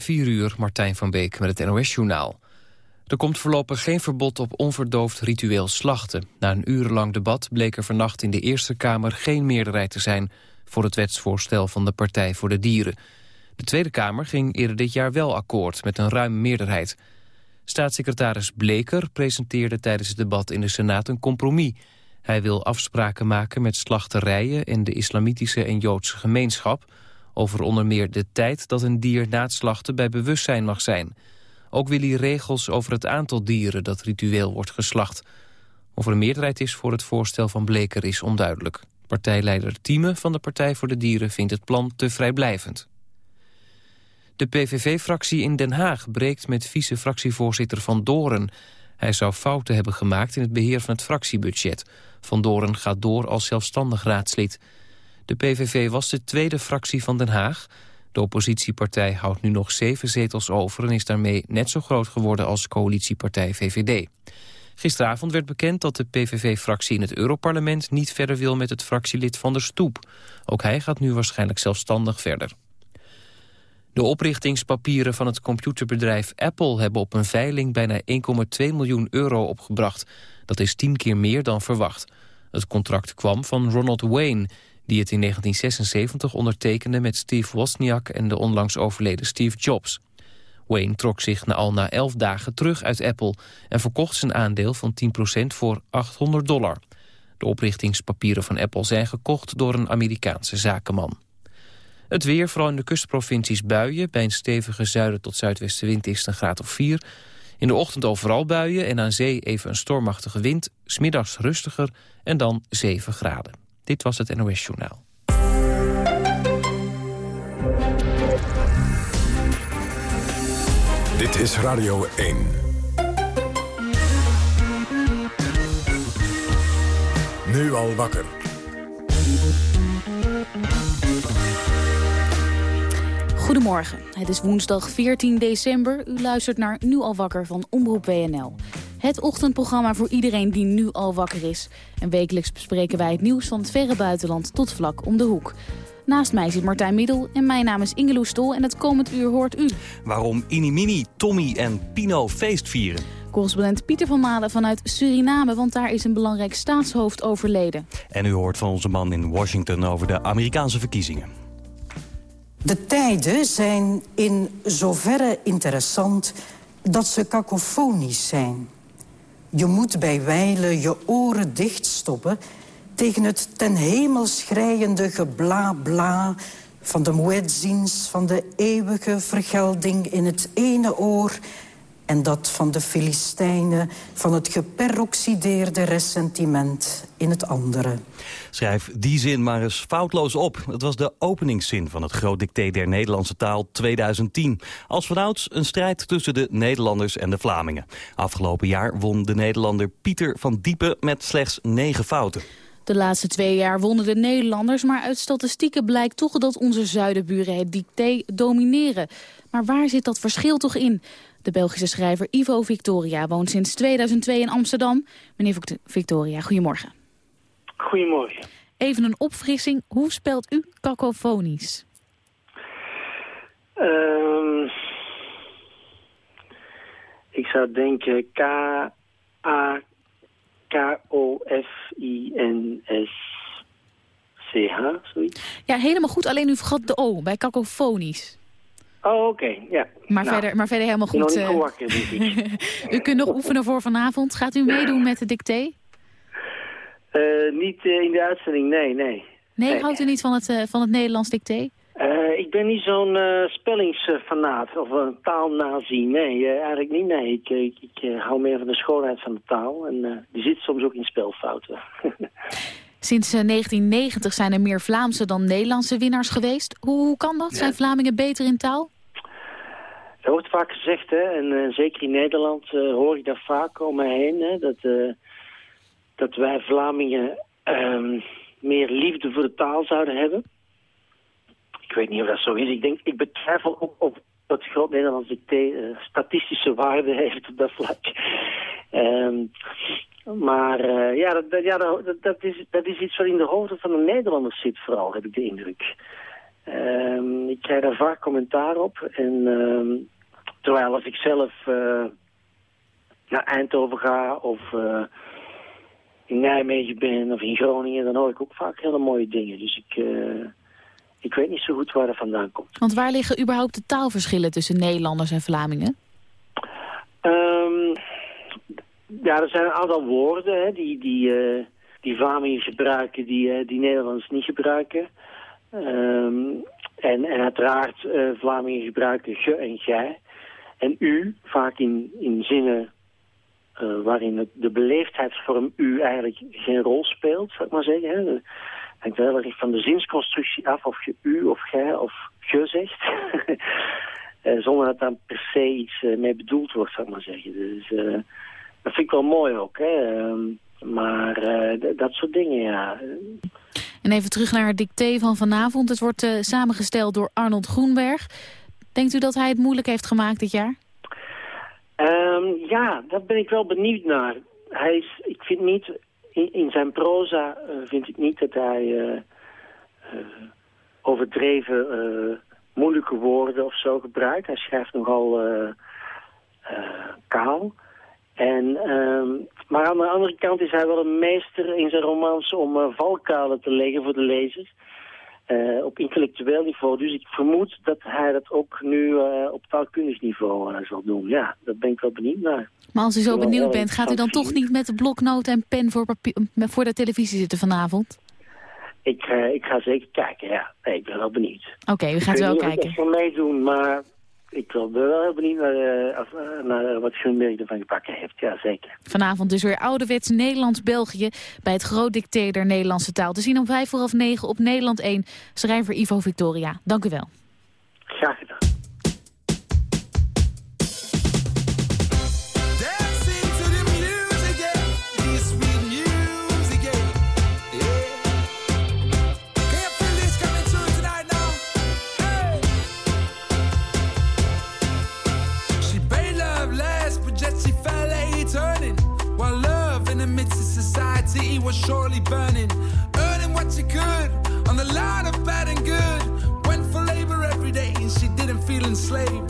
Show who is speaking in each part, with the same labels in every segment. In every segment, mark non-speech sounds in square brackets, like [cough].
Speaker 1: 4 uur, Martijn van Beek met het NOS-journaal. Er komt voorlopig geen verbod op onverdoofd ritueel slachten. Na een urenlang debat bleek er vannacht in de Eerste Kamer geen meerderheid te zijn... voor het wetsvoorstel van de Partij voor de Dieren. De Tweede Kamer ging eerder dit jaar wel akkoord met een ruime meerderheid. Staatssecretaris Bleker presenteerde tijdens het debat in de Senaat een compromis. Hij wil afspraken maken met slachterijen en de islamitische en Joodse gemeenschap over onder meer de tijd dat een dier na het slachten bij bewustzijn mag zijn. Ook wil hij regels over het aantal dieren dat ritueel wordt geslacht. Of er een meerderheid is voor het voorstel van Bleker is onduidelijk. Partijleider Thieme van de Partij voor de Dieren vindt het plan te vrijblijvend. De PVV-fractie in Den Haag breekt met vice-fractievoorzitter Van Doren. Hij zou fouten hebben gemaakt in het beheer van het fractiebudget. Van Doren gaat door als zelfstandig raadslid. De PVV was de tweede fractie van Den Haag. De oppositiepartij houdt nu nog zeven zetels over... en is daarmee net zo groot geworden als coalitiepartij VVD. Gisteravond werd bekend dat de PVV-fractie in het Europarlement... niet verder wil met het fractielid Van der Stoep. Ook hij gaat nu waarschijnlijk zelfstandig verder. De oprichtingspapieren van het computerbedrijf Apple... hebben op een veiling bijna 1,2 miljoen euro opgebracht. Dat is tien keer meer dan verwacht. Het contract kwam van Ronald Wayne die het in 1976 ondertekende met Steve Wozniak en de onlangs overleden Steve Jobs. Wayne trok zich na al na elf dagen terug uit Apple en verkocht zijn aandeel van 10% voor 800 dollar. De oprichtingspapieren van Apple zijn gekocht door een Amerikaanse zakenman. Het weer, vooral in de kustprovincies buien. Bij een stevige zuiden tot zuidwestenwind is het een graad of 4. In de ochtend overal buien en aan zee even een stormachtige wind. Smiddags rustiger en dan 7 graden. Dit was het NOS Journaal.
Speaker 2: Dit is Radio 1. Nu al wakker.
Speaker 3: Goedemorgen, het is woensdag 14 december. U luistert naar Nu al wakker van Omroep WNL. Het ochtendprogramma voor iedereen die nu al wakker is. En wekelijks bespreken wij het nieuws van het verre buitenland tot vlak om de hoek. Naast mij zit Martijn Middel en mijn naam is Ingeloes Stol en het komend uur hoort u.
Speaker 4: Waarom Inimini, Tommy en Pino feest vieren.
Speaker 3: Correspondent Pieter van Malen vanuit Suriname, want daar is een belangrijk staatshoofd overleden.
Speaker 4: En u hoort van onze man in Washington over de Amerikaanse verkiezingen.
Speaker 5: De tijden zijn in zoverre interessant dat ze cacofonisch zijn. Je moet bij wijlen je oren dichtstoppen... tegen het ten hemel schrijende gebla bla van de muezzins... van de eeuwige vergelding in het ene oor... en dat van de Filistijnen van het geperoxideerde ressentiment in het andere.
Speaker 4: Schrijf die zin maar eens foutloos op. Het was de openingszin van het groot dicté der Nederlandse taal 2010. Als vanouds een strijd tussen de Nederlanders en de Vlamingen. Afgelopen jaar won de Nederlander Pieter van Diepen met slechts negen fouten.
Speaker 3: De laatste twee jaar wonnen de Nederlanders, maar uit statistieken blijkt toch dat onze zuidenburen het dicté domineren. Maar waar zit dat verschil toch in? De Belgische schrijver Ivo Victoria woont sinds 2002 in Amsterdam. Meneer Victoria, goedemorgen.
Speaker 6: Goedemorgen.
Speaker 3: Even een opfrissing. Hoe spelt u cacofonisch?
Speaker 6: Um, ik zou denken K-A-K-O-F-I-N-S-C-H, zoiets.
Speaker 3: Ja, helemaal goed. Alleen u vergat de O bij cacofonisch.
Speaker 6: Oh, oké, ja.
Speaker 3: Maar, nou, verder, maar verder helemaal goed.
Speaker 6: Nog wakker, ik.
Speaker 3: u kunt nog [laughs] oefenen voor vanavond. Gaat u meedoen met de dicté?
Speaker 6: Uh, niet uh, in de uitzending, nee, nee.
Speaker 3: Nee, nee. houdt u niet van het, uh, van het Nederlands dicté?
Speaker 6: ik ben niet zo'n spellingsfanaat of een taalnazi. Nee, eigenlijk niet, nee. Ik, ik, ik hou meer van de schoonheid van de taal. En die zit soms ook in spelfouten. [laughs]
Speaker 3: Sinds 1990 zijn er meer Vlaamse dan Nederlandse winnaars geweest. Hoe, hoe kan dat? Zijn Vlamingen beter in taal?
Speaker 6: Dat wordt vaak gezegd, hè. En zeker in Nederland hoor ik dat vaak om mij heen, hè. Dat dat wij Vlamingen um, meer liefde voor de taal zouden hebben. Ik weet niet of dat zo is. Ik, denk, ik betwijfel ook of dat groot Nederlands dicté uh, statistische waarde [laughs] heeft op dat vlak. Um, maar ja, dat, ja dat, is, dat is iets wat in de hoofden van de Nederlanders zit vooral, heb ik de indruk. Ehm, ik krijg daar vaak commentaar op. En ehm, terwijl als ik zelf uh, naar Eindhoven ga of uh, in Nijmegen ben of in Groningen, dan hoor ik ook vaak hele mooie dingen. Dus ik, uh, ik weet niet zo goed waar dat vandaan komt.
Speaker 3: Want waar liggen überhaupt de taalverschillen tussen Nederlanders en Vlamingen?
Speaker 6: Um, ja, er zijn een aantal woorden hè, die, die, die Vlamingen gebruiken die, die Nederlanders niet gebruiken. Um, en, en uiteraard, uh, Vlamingen gebruiken ge en gij. En u, vaak in, in zinnen uh, waarin de beleefdheidsvorm u eigenlijk geen rol speelt, zou ik maar zeggen. Hè. Hangt wel erg van de zinsconstructie af of je u of gij of ge zegt. uh, [laughs] zonder dat daar per se iets mee bedoeld wordt, zou ik maar zeggen. Dus dat vind ik wel mooi ook. Hè. Ehm, maar dat soort dingen, ja...
Speaker 3: En even terug naar het dicté van vanavond. Het wordt uh, samengesteld door Arnold Groenberg. Denkt u dat hij het moeilijk heeft gemaakt dit jaar?
Speaker 6: Um, ja, daar ben ik wel benieuwd naar. Hij is, ik vind niet, in, zijn proza uh, vind ik niet dat hij uh, overdreven moeilijke woorden of zo gebruikt. Hij schrijft nogal kaal. En, um, maar aan de andere kant is hij wel een meester in zijn romans om uh, valkuilen te leggen voor de lezers. Uh, op intellectueel niveau. Dus ik vermoed dat hij dat ook nu uh, op taalkundig niveau zal doen. Ja, daar ben ik wel benieuwd naar.
Speaker 3: Maar als u zo benieuwd bent, gaat u dan toch niet met de bloknoot en pen voor, voor de televisie zitten vanavond?
Speaker 6: Ik, ik ga zeker kijken, ja. Nee, ik ben wel benieuwd.
Speaker 3: Oké, okay, u gaat wel kijken.
Speaker 6: Ik ga meedoen, maar ik wil wel heel benieuwd naar, uh, naar wat Grunberg ervan gepakken heeft. Ja, zeker.
Speaker 3: Vanavond dus weer ouderwets Nederlands-België... bij het groot dicté der Nederlandse taal. Te zien om vijf voor half negen op Nederland 1. Schrijver Ivo Victoria. Dank u wel.
Speaker 6: Graag gedaan.
Speaker 7: Was surely burning, earning what she could on the line of bad and good. Went for labor every day and she didn't feel enslaved.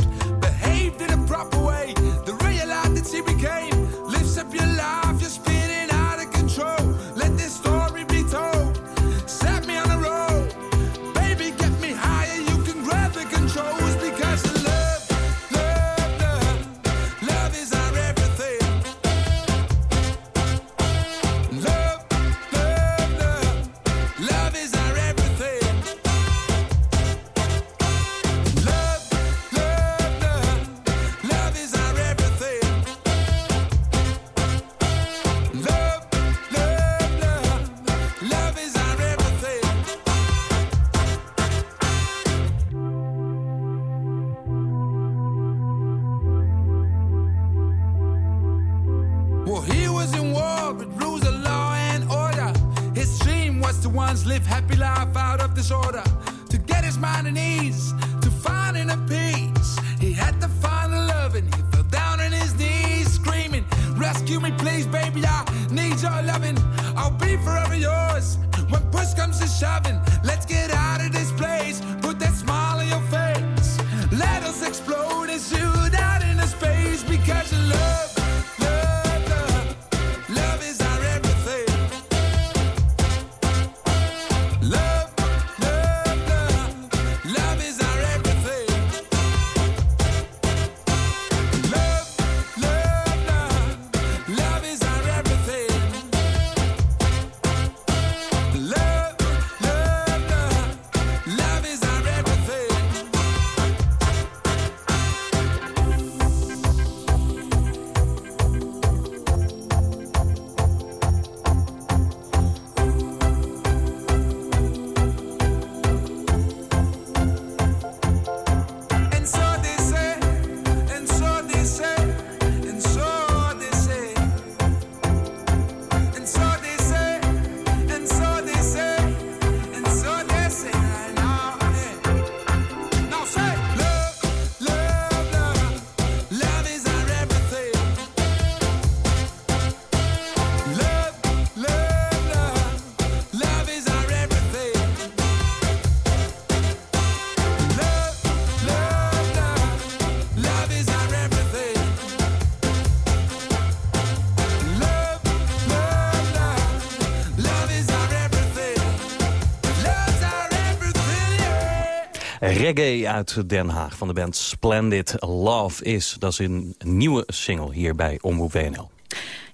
Speaker 4: Reggae uit Den Haag van de band Splendid Love Is. Dat is een nieuwe single hier bij Omroep WNL.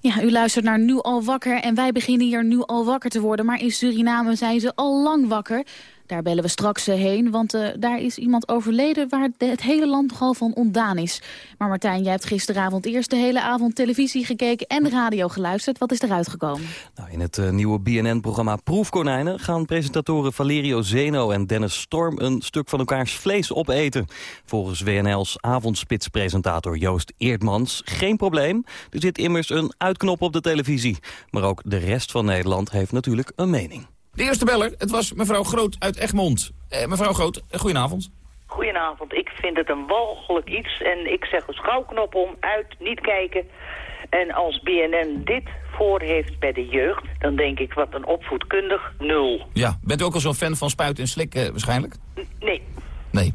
Speaker 3: Ja, u luistert naar Nu al wakker en wij beginnen hier nu al wakker te worden. Maar in Suriname zijn ze al lang wakker. Daar bellen we straks eh, heen, want uh, daar is iemand overleden... waar het hele land nogal van ontdaan is. Maar Martijn, jij hebt gisteravond eerst de hele avond televisie gekeken... en radio geluisterd. Wat is eruit gekomen?
Speaker 4: Nou, in het uh, nieuwe BNN-programma Proefkonijnen... gaan presentatoren Valerio Zeno en Dennis Storm... een stuk van elkaars vlees opeten. Volgens WNL's avondspitspresentator Joost Eerdmans geen probleem. Er zit immers een uitknop op de televisie. Maar ook de rest van Nederland heeft natuurlijk een mening.
Speaker 8: De eerste beller, het was mevrouw Groot uit Egmond. Eh, mevrouw Groot, eh, goedenavond.
Speaker 9: Goedenavond. Ik vind het een walgelijk iets. En ik zeg een schouwknop om, uit, niet kijken. En als BNN dit voor heeft bij de jeugd... dan denk ik, wat een opvoedkundig nul.
Speaker 8: Ja, bent u ook al zo'n fan van spuit en slik eh, waarschijnlijk?
Speaker 9: N nee.
Speaker 8: Nee.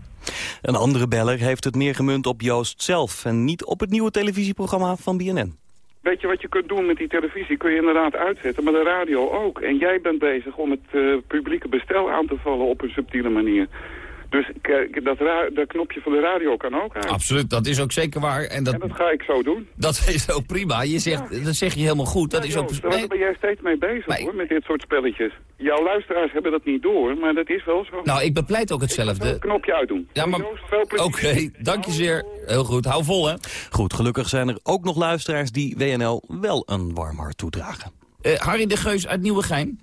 Speaker 4: Een andere beller heeft het meer gemunt op Joost zelf... en niet op het nieuwe televisieprogramma van BNN.
Speaker 10: Weet je wat je kunt doen met die televisie? Kun je inderdaad uitzetten, maar de radio ook. En jij bent bezig om het uh, publieke bestel aan te vallen op een subtiele manier. Dus kijk, dat, dat, knopje van de radio kan ook uit.
Speaker 8: Absoluut, dat is ook zeker waar. En dat,
Speaker 10: en dat ga ik zo doen.
Speaker 8: Dat [laughs] is ook prima. Je zegt, ja. Dat zeg je helemaal goed. Dat
Speaker 10: ja,
Speaker 8: is ook...
Speaker 10: Joost, daar ben jij steeds mee bezig nee. hoor, met dit soort spelletjes. Jouw luisteraars hebben dat niet door, maar dat is wel zo.
Speaker 8: Nou, ik bepleit ook hetzelfde.
Speaker 10: Het knopje uitdoen.
Speaker 8: Ja, maar... Oké, okay, dank je zeer. Heel goed, hou vol hè.
Speaker 4: Goed, gelukkig zijn er ook nog luisteraars die WNL wel een warm hart toedragen.
Speaker 8: Uh, Harry de Geus uit Nieuwegein.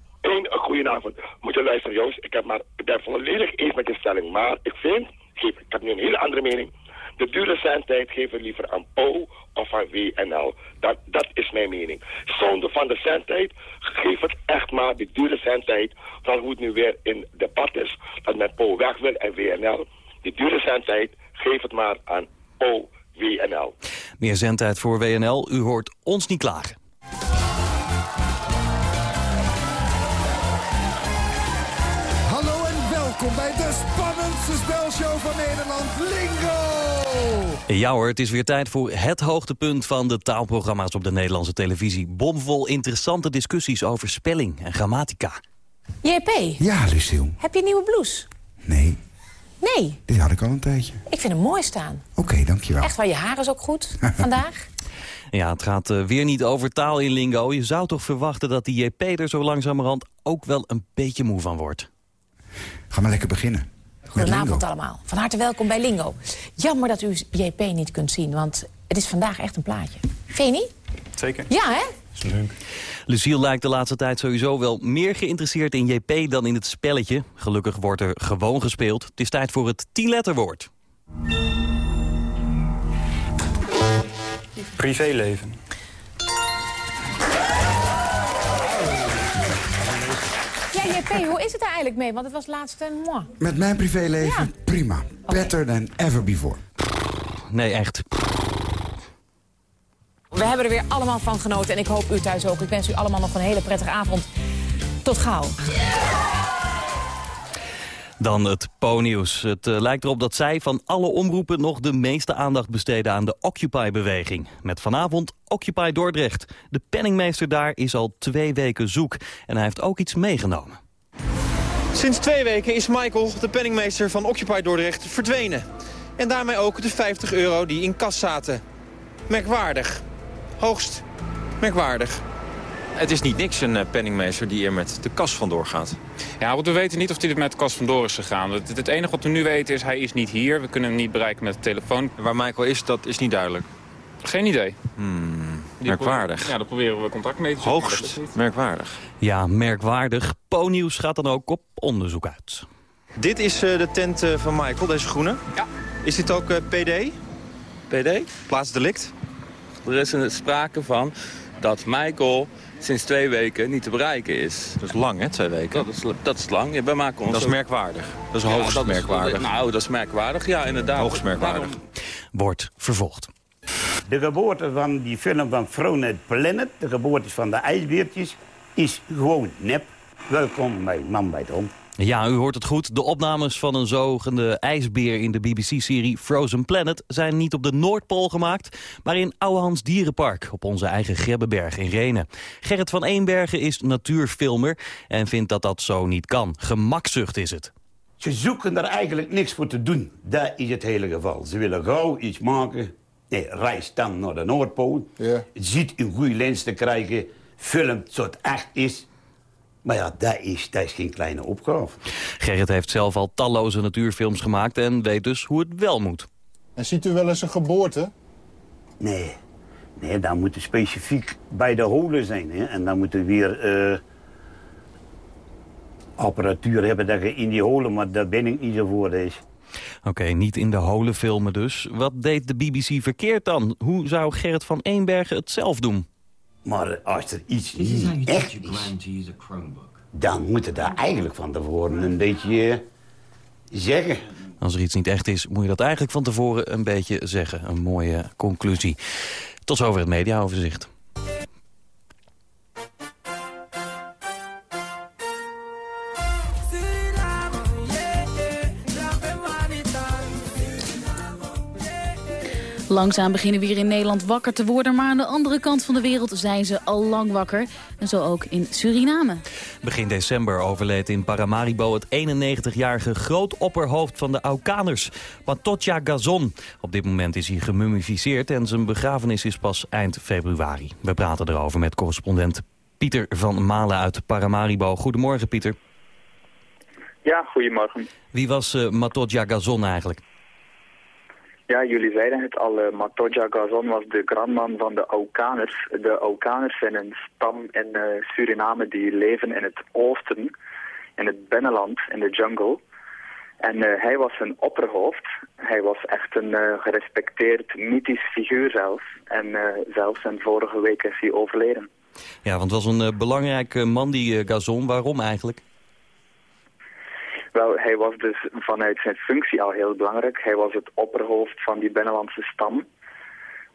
Speaker 11: Goedenavond. Moet je luisteren Joost, ik, heb maar, ik ben volledig eens met je stelling, maar ik vind ik heb nu een hele andere mening. De geef ik liever aan Po of aan WNL. Dat, dat is mijn mening. Zonde van de zendtijd, geef het echt maar die dure zendtijd. Van hoe het nu weer in debat is. Dat men Po weg wil en WNL. Die dure zendtijd, geef het maar aan Po, WNL.
Speaker 4: Meer zendtijd voor WNL, u hoort ons niet klagen.
Speaker 12: Welkom bij de spannendste spelshow van Nederland, Lingo!
Speaker 4: Ja hoor, het is weer tijd voor het hoogtepunt van de taalprogramma's op de Nederlandse televisie. Bomvol interessante discussies over spelling en grammatica.
Speaker 13: JP?
Speaker 12: Ja, Lucille.
Speaker 13: Heb je een nieuwe blouse?
Speaker 12: Nee.
Speaker 13: Nee?
Speaker 12: Die had ik al een tijdje.
Speaker 13: Ik vind hem mooi staan.
Speaker 12: Oké, okay, dankjewel.
Speaker 13: Echt waar, je haar is ook goed [laughs] vandaag.
Speaker 4: Ja, het gaat uh, weer niet over taal in lingo. Je zou toch verwachten dat die JP er zo langzamerhand ook wel een beetje moe van wordt.
Speaker 12: Ga maar lekker beginnen.
Speaker 13: Goedenavond allemaal. Van harte welkom bij Lingo. Jammer dat u JP niet kunt zien, want het is vandaag echt een plaatje. Vind je niet?
Speaker 14: Zeker.
Speaker 13: Ja, hè?
Speaker 14: Is leuk.
Speaker 4: Lucille lijkt de laatste tijd sowieso wel meer geïnteresseerd in JP dan in het spelletje. Gelukkig wordt er gewoon gespeeld. Het is tijd voor het 10-letterwoord.
Speaker 14: Privéleven.
Speaker 13: JP, hoe is het daar eigenlijk mee? Want het was laatst een moi.
Speaker 12: Met mijn privéleven
Speaker 13: Ja.
Speaker 12: prima. Better than ever before.
Speaker 4: Nee, echt.
Speaker 13: We hebben er weer allemaal van genoten en ik hoop u thuis ook. Ik wens u allemaal nog een hele prettige avond. Tot gauw.
Speaker 4: Dan het Po-nieuws. Het uh, lijkt erop dat zij van alle omroepen nog de meeste aandacht besteden aan de Occupy-beweging. Met vanavond Occupy Dordrecht. De penningmeester daar is al twee weken zoek. En hij heeft ook iets meegenomen.
Speaker 15: Sinds twee weken is Michael, de penningmeester van Occupy Dordrecht, verdwenen. En daarmee ook de 50 euro die in kas zaten. Merkwaardig. Hoogst merkwaardig.
Speaker 16: Het is niet niks een uh, penningmeester die er met de kas vandoor gaat.
Speaker 17: Ja, want we weten niet of hij er met de kas vandoor is gegaan. Het, het, enige wat we nu weten is, hij is niet hier. We kunnen hem niet bereiken met de telefoon.
Speaker 16: Waar Michael is, dat is niet duidelijk.
Speaker 17: Geen idee.
Speaker 16: Hmm, merkwaardig.
Speaker 17: Ja, daar proberen we contact mee te zoeken.
Speaker 16: Hoogst merkwaardig.
Speaker 4: Ja, merkwaardig. Po-nieuws gaat dan ook op onderzoek uit.
Speaker 15: Dit is uh, de tent uh, van Michael, deze groene.
Speaker 17: Ja.
Speaker 15: Is dit ook PD?
Speaker 18: PD?
Speaker 15: Plaatsdelict?
Speaker 18: Er is een sprake van dat Michael sinds twee weken niet te bereiken is.
Speaker 16: Dat is lang, hè, twee weken?
Speaker 18: Dat is, dat is lang. Ja, wij maken ons
Speaker 16: dat is
Speaker 18: ook...
Speaker 16: merkwaardig. Dat is hoogst
Speaker 18: ja, dat
Speaker 16: merkwaardig.
Speaker 18: Is, nou, dat is merkwaardig, ja, inderdaad.
Speaker 16: Hoogst merkwaardig.
Speaker 18: Waarom...
Speaker 4: Wordt vervolgd.
Speaker 19: De geboorte van die film van Frozen Planet, de geboorte van de ijsbeertjes, is gewoon nep. Welkom bij Man bij het Hond.
Speaker 4: Ja, u hoort het goed. De opnames van een zogende ijsbeer in de BBC-serie Frozen Planet... zijn niet op de Noordpool gemaakt, maar in Ouwehans Dierenpark... op onze eigen Grebbeberg in Renen. Gerrit van Eenbergen is natuurfilmer en vindt dat dat zo niet kan. Gemakzucht is het.
Speaker 19: Ze zoeken er eigenlijk niks voor te doen. Dat is het hele geval. Ze willen gauw iets maken. Nee, reis dan naar de Noordpool.
Speaker 14: Ja.
Speaker 19: Ziet een goede lens te krijgen. Filmt zo het echt is. Maar ja, dat is, dat is geen kleine opgave.
Speaker 4: Gerrit heeft zelf al talloze natuurfilms gemaakt en weet dus hoe het wel moet.
Speaker 14: En ziet u wel eens een geboorte?
Speaker 19: Nee. Nee, dan moet het specifiek bij de holen zijn. Hè? En dan moeten we weer eh, apparatuur hebben dat je in die holen... maar daar ben ik niet zo voor. Dus.
Speaker 4: Oké, niet in de holen filmen dus. Wat deed de BBC verkeerd dan? Hoe zou Gerrit van Eenbergen het zelf doen?
Speaker 19: Maar als er iets niet echt is, dan moet het daar eigenlijk van tevoren een beetje zeggen.
Speaker 4: Als er iets niet echt is, moet je dat eigenlijk van tevoren een beetje zeggen. Een mooie conclusie. Tot zover het mediaoverzicht.
Speaker 3: Langzaam beginnen we hier in Nederland wakker te worden... maar aan de andere kant van de wereld zijn ze al lang wakker. En zo ook in Suriname.
Speaker 4: Begin december overleed in Paramaribo het 91-jarige grootopperhoofd van de Aukaners, Matotja Gazon. Op dit moment is hij gemummificeerd en zijn begrafenis is pas eind februari. We praten erover met correspondent Pieter van Malen uit Paramaribo. Goedemorgen Pieter.
Speaker 20: Ja, goedemorgen.
Speaker 4: Wie was uh, Matotja Gazon eigenlijk?
Speaker 20: Ja, jullie zeiden het al, uh, Matoja Gazon was de grandman van de Aukaners. De Aukaners zijn een stam in uh, Suriname die leven in het oosten, in het binnenland, in de jungle. En uh, hij was een opperhoofd. Hij was echt een gerespecteerd, mythisch figuur zelf. En zelfs zijn vorige week is hij overleden.
Speaker 4: Ja, want het was een belangrijke man die Gazon. Waarom eigenlijk?
Speaker 20: Wel, hij was dus vanuit zijn functie al heel belangrijk. Hij was het opperhoofd van die binnenlandse stam.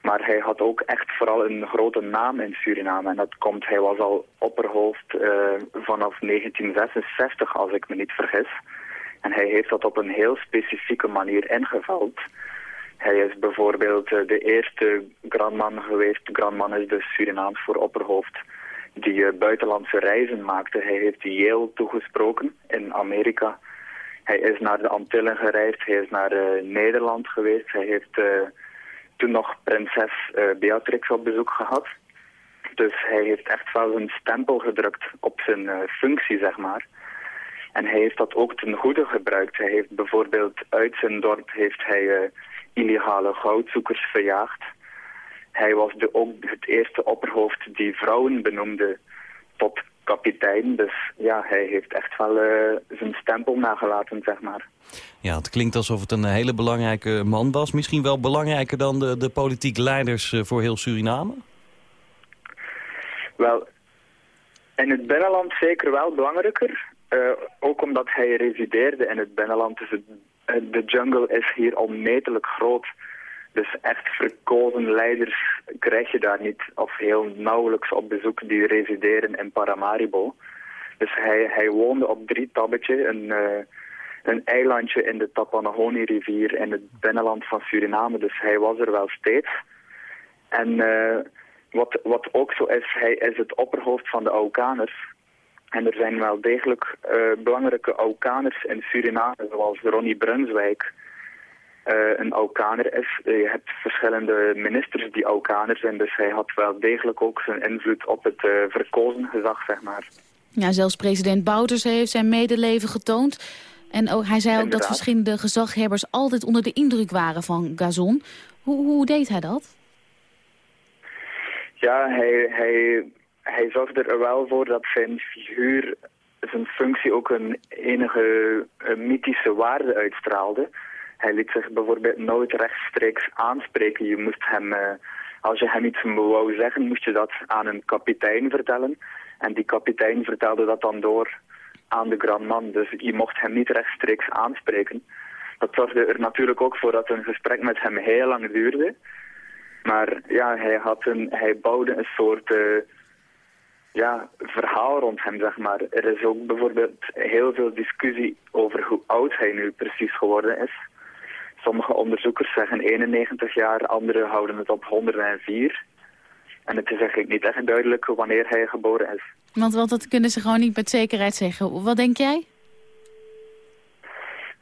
Speaker 20: Maar hij had ook echt vooral een grote naam in Suriname. En dat komt, hij was al opperhoofd uh, vanaf 1966, als ik me niet vergis. En hij heeft dat op een heel specifieke manier ingevuld. Hij is bijvoorbeeld uh, de eerste grandman geweest. Grandman is dus Surinaams voor opperhoofd die uh, buitenlandse reizen maakte. Hij heeft Yale toegesproken in Amerika. Hij is naar de Antillen gereisd, hij is naar uh, Nederland geweest. Hij heeft uh, toen nog prinses Beatrix op bezoek gehad. Dus hij heeft echt wel een stempel gedrukt op zijn functie, zeg maar. En hij heeft dat ook ten goede gebruikt. Hij heeft bijvoorbeeld uit zijn dorp heeft hij illegale goudzoekers verjaagd. Hij was de, ook het eerste opperhoofd die vrouwen benoemde tot kapitein. Dus ja, hij heeft echt wel uh, zijn stempel nagelaten, zeg maar.
Speaker 4: Ja, het klinkt alsof het een hele belangrijke man was. Misschien wel belangrijker dan de, de politiek leiders uh, voor heel Suriname?
Speaker 20: Wel, in het binnenland zeker wel belangrijker. Uh, ook omdat hij resideerde in het binnenland. Dus het, de jungle is hier onmetelijk groot. Dus echt verkozen leiders krijg je daar niet, of heel nauwelijks op bezoek, die resideren in Paramaribo. Dus hij, hij woonde op Drie Tabbetje, een, uh, een eilandje in de Tapanahoni-rivier in het binnenland van Suriname. Dus hij was er wel steeds. En uh, wat, wat ook zo is, hij is het opperhoofd van de Aukaners. En er zijn wel degelijk uh, belangrijke Aukaners in Suriname, zoals Ronnie Brunswijk uh, een Aukaner is. Uh, je hebt verschillende ministers die Aukaner zijn, dus hij had wel degelijk ook zijn invloed op het uh, verkozen gezag, zeg maar.
Speaker 3: Ja, zelfs president Bouters heeft zijn medeleven getoond. En ook, hij zei ook Inderdaad. dat verschillende gezaghebbers altijd onder de indruk waren van Gazon. Hoe, hoe deed hij dat?
Speaker 20: Ja, hij, hij, hij zorgde er wel voor dat zijn figuur, zijn functie ook een enige een mythische waarde uitstraalde. Hij liet zich bijvoorbeeld nooit rechtstreeks aanspreken. Je moest hem, uh, als je hem iets wou zeggen, moest je dat aan een kapitein vertellen. En die kapitein vertelde dat dan door aan de grandman. Dus je mocht hem niet rechtstreeks aanspreken. Dat zorgde er natuurlijk ook voor dat een gesprek met hem heel lang duurde. Maar ja, hij, had een, hij bouwde een soort uh, ja, verhaal rond hem, zeg maar. Er is ook bijvoorbeeld heel veel discussie over hoe oud hij nu precies geworden is. Sommige onderzoekers zeggen 91 jaar, anderen houden het op 104. En het is eigenlijk niet echt duidelijk wanneer hij geboren is.
Speaker 3: Want, dat kunnen ze gewoon niet met zekerheid zeggen. Wat denk jij?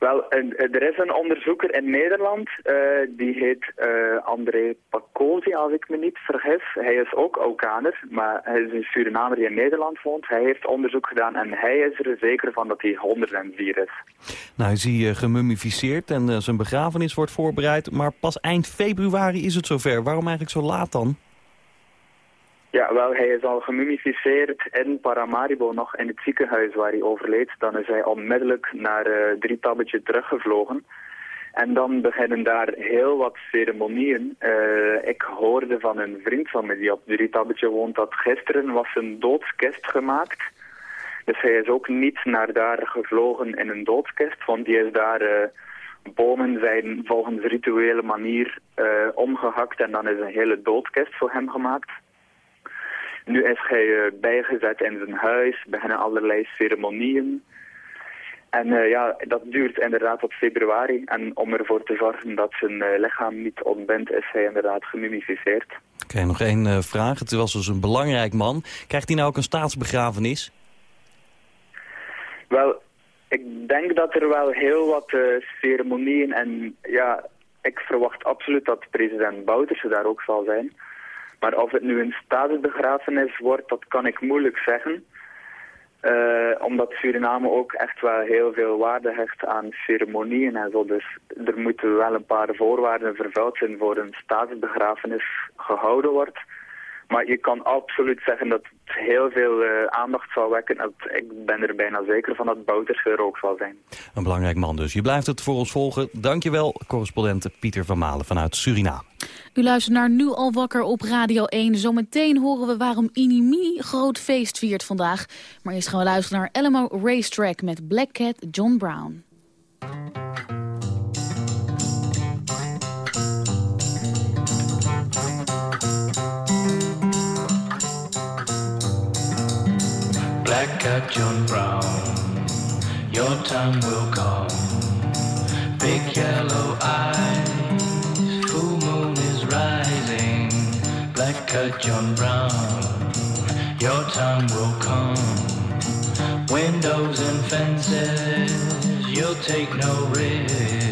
Speaker 20: Wel, en- er is een onderzoeker in Nederland, eh, die heet eh, André Pacosi, als ik me niet vergis. Hij is ook Aukaner, maar hij is een Surinamer die in Nederland woont. Hij heeft onderzoek gedaan en hij is er zeker van dat hij 104 is.
Speaker 4: Nou is hij eh, gemummificeerd en eh, zijn begrafenis wordt voorbereid. Maar pas eind februari is het zover. Waarom eigenlijk zo laat dan?
Speaker 20: Ja, wel, hij is al gemummificeerd in Paramaribo, nog in het ziekenhuis waar hij overleed. Dan is hij onmiddellijk naar Drietabbetje teruggevlogen. En dan beginnen daar heel wat ceremonieën. Eh, ik hoorde van een vriend van me die op Drietabbetje woont dat gisteren was een doodskist gemaakt. Dus hij is ook niet naar daar gevlogen in een doodskist, want die is daar... eh, bomen zijn volgens rituele manier eh, omgehakt en dan is een hele doodkist voor hem gemaakt. Nu is hij eh, bijgezet in zijn huis, beginnen allerlei ceremonieën. En eh, ja, dat duurt inderdaad tot februari. En om ervoor te zorgen dat zijn eh, lichaam niet ontbindt, is hij inderdaad gemummificeerd.
Speaker 4: Oké, nog één vraag. Het was dus een belangrijk man. Krijgt hij nou ook een staatsbegrafenis?
Speaker 20: Wel, ik denk dat er wel heel wat ceremonieën en ja, ik verwacht absoluut dat president Bouterse daar ook zal zijn. Maar of het nu een staatsbegrafenis wordt, dat kan ik moeilijk zeggen. Eh, omdat Suriname ook echt wel heel veel waarde hecht aan ceremonieën en zo. Dus er moeten wel een paar voorwaarden vervuld zijn voor een staatsbegrafenis gehouden wordt. Maar je kan absoluut zeggen dat het heel veel eh, aandacht zal wekken. Dat, ik ben er bijna zeker van dat Bouters er ook zal zijn.
Speaker 4: Een belangrijk man dus. Je blijft het voor ons volgen. Dankjewel, correspondent Pieter van Malen vanuit Suriname.
Speaker 3: U luistert naar Nu al wakker op Radio 1. Zometeen horen we waarom Inimini groot feest viert vandaag. Maar eerst gaan we luisteren naar Elmo Racetrack met Black Cat John Brown.
Speaker 21: John Brown, your time will come. Big yellow eyes, full moon is rising. Black cat John Brown, your time will come. Windows and fences, you'll take no risk.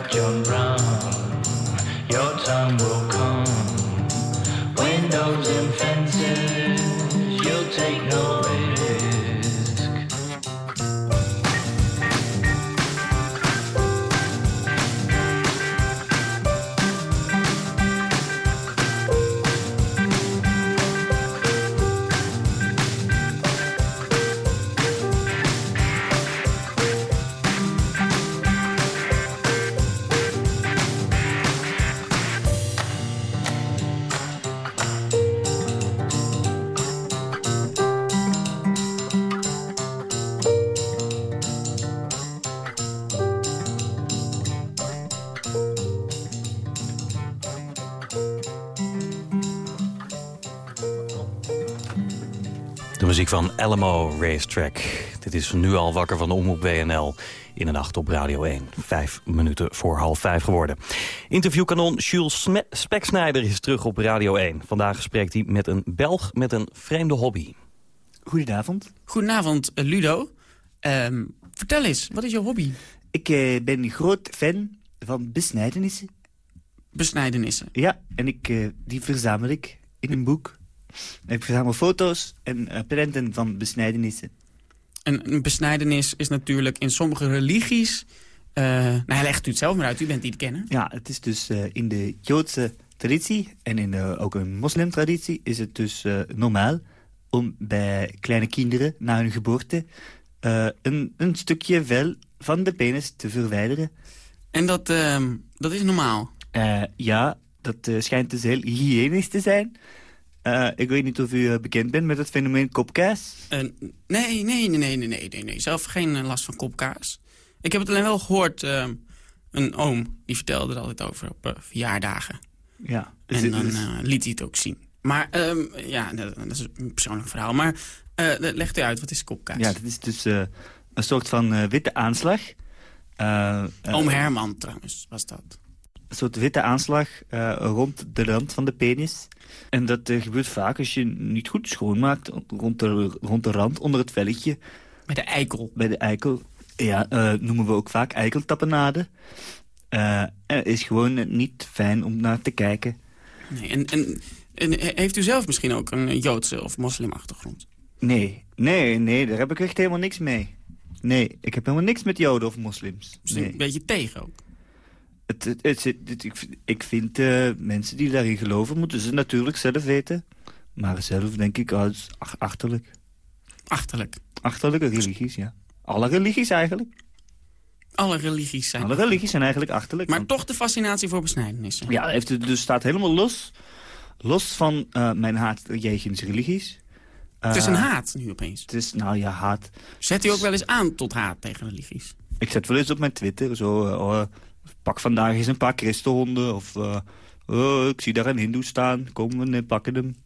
Speaker 21: Black cat John Brown, your time will
Speaker 4: van Alamo Racetrack. Dit is nu al wakker van de Omroep WNL in de nacht op Radio 1. Vijf minuten voor half vijf geworden. Interviewkanon Jules Sme Speksnijder is terug op Radio 1. Vandaag spreekt hij met een Belg met een vreemde hobby.
Speaker 22: Goedenavond.
Speaker 23: Goedenavond, eh, Ludo. Ehm, vertel eens, wat is jouw hobby?
Speaker 22: Ik eh, ben een groot fan van besnijdenissen.
Speaker 23: Besnijdenissen?
Speaker 22: Ja, en ik, eh, die verzamel ik in een boek. Ik verzamel foto's en eh, prenten van besnijdenissen.
Speaker 23: Een, een besnijdenis is natuurlijk in sommige religies... eh nou, legt u het zelf maar uit, u bent die te kennen.
Speaker 22: Ja, het is dus eh, in de Joodse traditie en in de, ook een moslimtraditie... is het dus normaal om bij kleine kinderen na hun geboorte... een, een stukje vel van de penis te verwijderen.
Speaker 23: En dat, ehm, dat is normaal?
Speaker 22: Ja, dat schijnt dus heel hygiënisch te zijn. Uh, ik weet niet of u eh, bekend bent met het fenomeen kopkaas.
Speaker 23: Uh, nee, nee, nee, nee, nee, nee, nee. Zelf geen last van kopkaas. Ik heb het alleen wel gehoord. Uh, een oom, die vertelde er altijd over op verjaardagen.
Speaker 22: Ja. Dus en
Speaker 23: dan liet hij het ook zien. Maar um, ja, dat, dat, is een persoonlijk verhaal. Maar legt u uit, wat is kopkaas?
Speaker 22: Ja, dat is dus een soort van witte aanslag.
Speaker 23: oom Herman trouwens, was dat.
Speaker 22: Een soort witte aanslag eh, rond de rand van de penis. En dat eh, gebeurt vaak als je niet goed schoonmaakt rond de, rond de rand, onder het velletje.
Speaker 23: Bij de eikel.
Speaker 22: Bij de eikel. Ja, eh, noemen we ook vaak eikeltappenade. Is gewoon niet fijn om naar te kijken.
Speaker 23: Nee, en, en, en heeft u zelf misschien ook een Joodse of moslimachtergrond?
Speaker 22: Nee, nee, nee, daar heb ik echt helemaal niks mee. Nee, ik heb helemaal niks met joden of moslims. Nee.
Speaker 23: een beetje tegen ook?
Speaker 22: Het, het, het, zit- het- ik, ik vind eh, mensen die daarin geloven, moeten ze natuurlijk zelf weten. Maar zelf denk ik, oh, ach- achterlijk.
Speaker 23: Achterlijk?
Speaker 22: Achterlijke religies, ja. Alle religies eigenlijk.
Speaker 23: Alle religies zijn...
Speaker 22: Alle religies zijn eigenlijk achterlijk.
Speaker 23: Maar
Speaker 22: want-
Speaker 23: toch de fascinatie voor besnijdenissen.
Speaker 22: Ja, heeft het dus staat helemaal los. Los van eh, mijn haat jegens religies.
Speaker 23: Het is een
Speaker 22: Eh,
Speaker 23: haat nu opeens.
Speaker 22: Het is, nou ja, haat.
Speaker 23: Zet u ook wel eens aan tot haat tegen religies?
Speaker 22: Ik zet wel eens op mijn Twitter zo... pak vandaag eens een paar christenhonden. Of eh, oh, ik zie daar een hindoe staan. Kom, we pakken hem.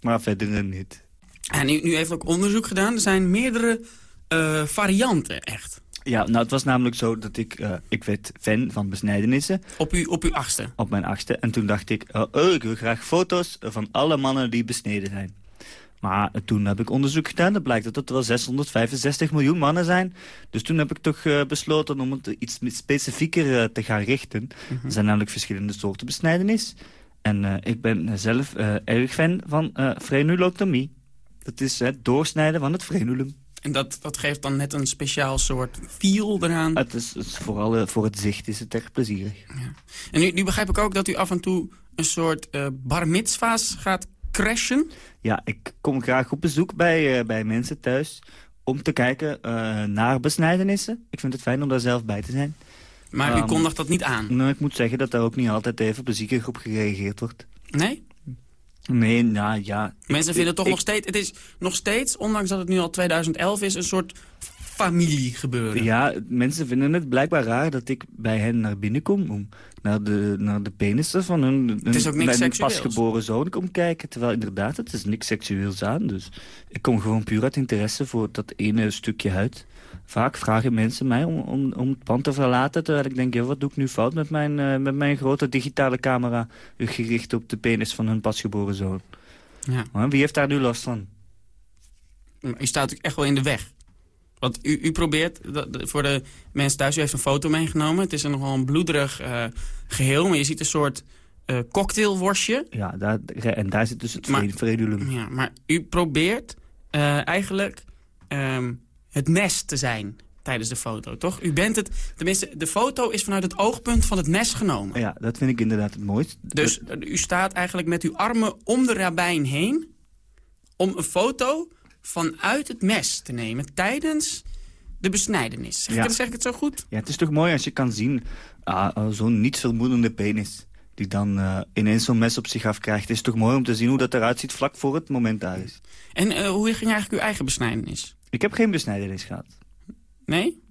Speaker 22: Maar verder niet.
Speaker 23: En u, u heeft ook onderzoek gedaan. Er zijn meerdere eh, varianten, echt.
Speaker 22: Ja, nou het was namelijk zo dat ik... eh, ik werd fan van besnijdenissen.
Speaker 23: Op, u, op uw achtste?
Speaker 22: Op mijn achtste. En toen dacht ik... oh, ik wil graag foto's van alle mannen die besneden zijn. Maar toen heb ik onderzoek gedaan. Dat blijkt dat het wel 665 miljoen mannen zijn. Dus toen heb ik toch eh, besloten om het iets specifieker eh, te gaan richten. Er zijn namelijk verschillende soorten besnijdenis. En eh, ik ben zelf eh, erg fan van eh frenulotomie. Dat is het doorsnijden van het frenulum.
Speaker 23: En dat, dat geeft dan net een speciaal soort feel eraan.
Speaker 22: Het is, het is vooral voor het zicht is het echt plezierig.
Speaker 23: En nu, nu begrijp ik ook dat u af en toe een soort eh bar mitzva's gaat crashen.
Speaker 22: Ja, ik kom graag op bezoek bij, eh, bij mensen thuis om te kijken eh, naar besnijdenissen. Ik vind het fijn om daar zelf bij te zijn.
Speaker 23: Maar u
Speaker 22: Ehm,
Speaker 23: kondigt dat niet aan?
Speaker 22: Nou, ik moet zeggen dat daar ook niet altijd even plezierig op gereageerd wordt.
Speaker 23: Nee?
Speaker 22: Nee, nou ja.
Speaker 23: Mensen vinden toch
Speaker 22: ik-
Speaker 23: nog steeds... Het is nog steeds, ondanks dat het nu al 2011 is... een soort familie gebeuren.
Speaker 22: Ja, mensen vinden het blijkbaar raar dat ik bij hen naar binnen kom... om naar de, naar de penissen van hun, hun,
Speaker 23: Het is ook niks
Speaker 22: mijn
Speaker 23: seksueels.
Speaker 22: pasgeboren zoon kom kijken. Terwijl inderdaad, het is niks seksueels aan. Dus ik kom gewoon puur uit interesse voor dat ene stukje huid. Vaak vragen mensen mij om, om, om het pand te verlaten... terwijl ik denk, ja, wat doe ik nu fout met mijn, eh, met mijn grote digitale camera... gericht op de penis van hun pasgeboren zoon.
Speaker 23: Ja.
Speaker 22: Wie heeft daar nu last van?
Speaker 23: U staat echt wel in de weg. Want u, u probeert, voor de mensen thuis, u heeft een foto meegenomen. Het is een nogal een bloederig eh, geheel, maar je ziet een soort eh, cocktailworstje.
Speaker 22: Ja, daar, en daar zit dus het
Speaker 23: Maar-
Speaker 22: vre- frenulum.
Speaker 23: Ja, maar u probeert eh, eigenlijk ehm, het mes te zijn tijdens de foto, toch? U bent het, tenminste, de foto is vanuit het oogpunt van het mes genomen.
Speaker 22: Ja, dat vind ik inderdaad het mooist.
Speaker 23: Dus eh, u staat eigenlijk met uw armen om de rabijn heen... om een foto vanuit het mes te nemen tijdens de besnijdenis. Zeg,
Speaker 22: Ja.
Speaker 23: ik, zeg ik het zo goed?
Speaker 22: Ja, het is toch mooi als je kan zien, ah, zo'n nietsvermoedende penis... die dan eh, ineens zo'n mes op zich afkrijgt. Het is toch mooi om te zien hoe dat eruit ziet vlak voor het moment daar is.
Speaker 23: En eh, hoe ging eigenlijk uw eigen besnijdenis?
Speaker 22: Ik heb geen besnijdenis gehad.
Speaker 23: Nee?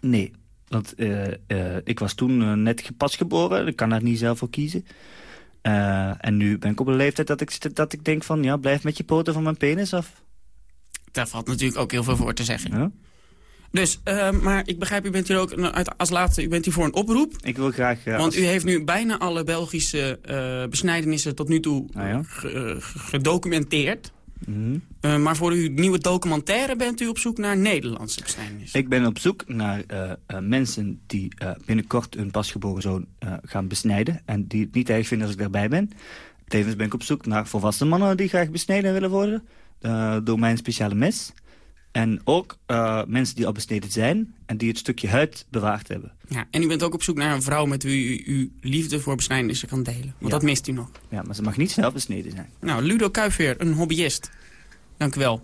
Speaker 22: Nee, want eh, ik was toen net pas geboren. Ik kan daar niet zelf voor kiezen. En nu ben ik op een leeftijd dat ik, dat ik denk van... ja, blijf met je poten van mijn penis af.
Speaker 23: Daar valt natuurlijk ook heel veel voor te zeggen. Dus, eh, maar ik begrijp, u bent hier ook nou, uit- als laatste, u bent hier voor een oproep.
Speaker 22: Ik wil graag... eh,
Speaker 23: Want u heeft nu bijna alle Belgische eh, besnijdenissen tot nu toe ge- gedocumenteerd.
Speaker 22: Mhm.
Speaker 23: Maar voor uw nieuwe documentaire bent u op zoek naar Nederlandse besnijdenissen.
Speaker 22: Ik ben op zoek naar mensen die binnenkort hun pasgeboren zoon gaan besnijden. En die het niet erg vinden als ik daarbij ben. Tevens ben ik op zoek naar volwassen mannen die graag besneden willen worden. Eh, door mijn speciale mes. En ook eh, mensen die al besneden zijn en die het stukje huid bewaard hebben.
Speaker 23: Ja, en u bent ook op zoek naar een vrouw met wie u uw liefde voor besnijdenissen kan delen. Want
Speaker 22: Ja.
Speaker 23: dat mist u nog.
Speaker 22: Ja, maar ze mag niet zelf besneden zijn.
Speaker 23: Nou, Ludo Kuiveer, een hobbyist. Dank u wel.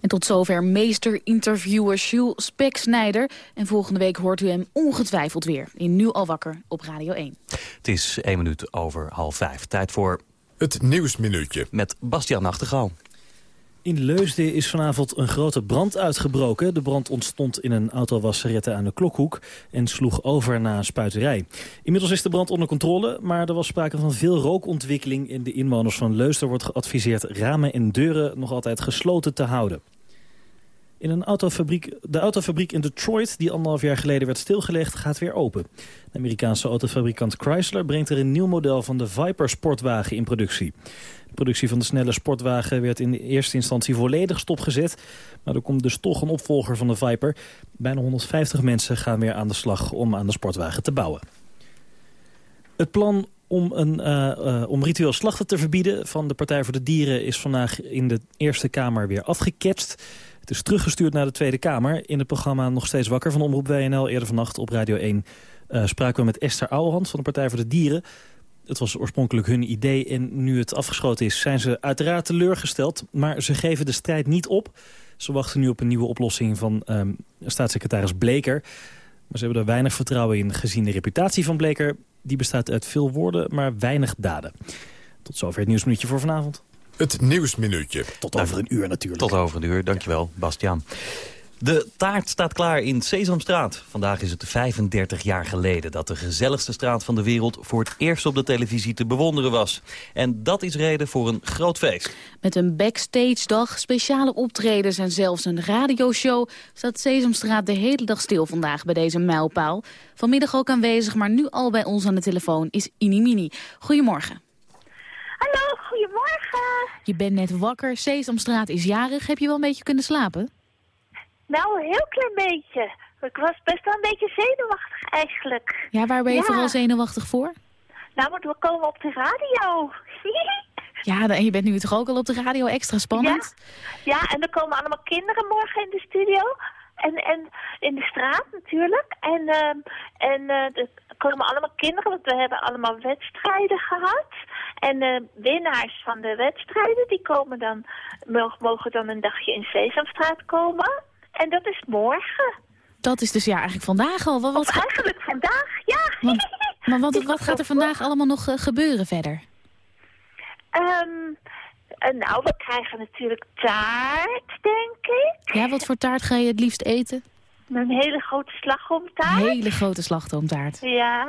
Speaker 3: En tot zover meester-interviewer Jules Speksnijder. En volgende week hoort u hem ongetwijfeld weer in Nu al wakker op Radio 1.
Speaker 4: Het is één minuut over half vijf. Tijd voor...
Speaker 24: Het Nieuwsminuutje.
Speaker 4: Met Bastiaan Nachtegaal.
Speaker 25: In Leusden is vanavond een grote brand uitgebroken. De brand ontstond in een autowasserette aan de Klokhoek en sloeg over naar een spuiterij. Inmiddels is de brand onder controle, maar er was sprake van veel rookontwikkeling. En de inwoners van Leusden wordt geadviseerd ramen en deuren nog altijd gesloten te houden. In een autofabriek, de autofabriek in Detroit, die anderhalf jaar geleden werd stilgelegd, gaat weer open. De Amerikaanse autofabrikant Chrysler brengt er een nieuw model van de Viper sportwagen in productie. De productie van de snelle sportwagen werd in eerste instantie volledig stopgezet. Maar er komt dus toch een opvolger van de Viper. Bijna 150 mensen gaan weer aan de slag om aan de sportwagen te bouwen. Het plan om, een, eh, eh, om ritueel slachten te verbieden van de Partij voor de Dieren... is vandaag in de Eerste Kamer weer afgeketst. Het is teruggestuurd naar de Tweede Kamer. In het programma Nog Steeds Wakker van Omroep WNL... eerder vannacht op Radio 1 eh, spraken we met Esther Ouwehand van de Partij voor de Dieren... Het was oorspronkelijk hun idee en nu het afgeschoten is... zijn ze uiteraard teleurgesteld, maar ze geven de strijd niet op. Ze wachten nu op een nieuwe oplossing van ehm, staatssecretaris Bleker. Maar ze hebben er weinig vertrouwen in gezien de reputatie van Bleker. Die bestaat uit veel woorden, maar weinig daden. Tot zover het nieuwsminuutje voor vanavond.
Speaker 24: Het Nieuwsminuutje.
Speaker 25: Tot over een uur natuurlijk.
Speaker 4: Tot over een uur, dankjewel, Bastiaan. De taart staat klaar in Sesamstraat. Vandaag is het 35 jaar geleden dat de gezelligste straat van de wereld... voor het eerst op de televisie te bewonderen was. En dat is reden voor een groot feest.
Speaker 3: Met een backstage-dag, speciale optredens en zelfs een radioshow... staat Sesamstraat de hele dag stil vandaag bij deze mijlpaal. Vanmiddag ook aanwezig, maar nu al bij ons aan de telefoon is Inimini. Goedemorgen.
Speaker 26: Hallo, goedemorgen.
Speaker 3: Je bent net wakker, Sesamstraat is jarig. Heb je wel een beetje kunnen slapen?
Speaker 26: Nou, een heel klein beetje. Ik was best wel een beetje zenuwachtig eigenlijk.
Speaker 3: Ja, waar ben je
Speaker 26: Ja.
Speaker 3: vooral zenuwachtig voor?
Speaker 26: Nou, want we komen op de radio. [laughs]
Speaker 3: Ja, en je bent nu toch ook al op de radio extra spannend?
Speaker 26: ja, en er komen allemaal kinderen morgen in de studio. En, en in de straat natuurlijk. En, ehm, en eh, er komen allemaal kinderen, want we hebben allemaal wedstrijden gehad. En de winnaars van de wedstrijden, die komen dan, mogen, mogen dan een dagje in Sesamstraat komen. En dat is morgen.
Speaker 3: Dat is dus ja, eigenlijk vandaag al. Wat, wat,
Speaker 26: Eigenlijk vandaag, ja.
Speaker 3: Want, maar wat, [laughs] wat gaat er vandaag allemaal nog eh, gebeuren verder?
Speaker 26: Eh, nou, we krijgen natuurlijk taart, denk ik.
Speaker 3: Ja, wat voor taart ga je het liefst eten?
Speaker 26: Een hele grote slagroomtaart.
Speaker 3: Een hele grote slagroomtaart.
Speaker 26: Ja.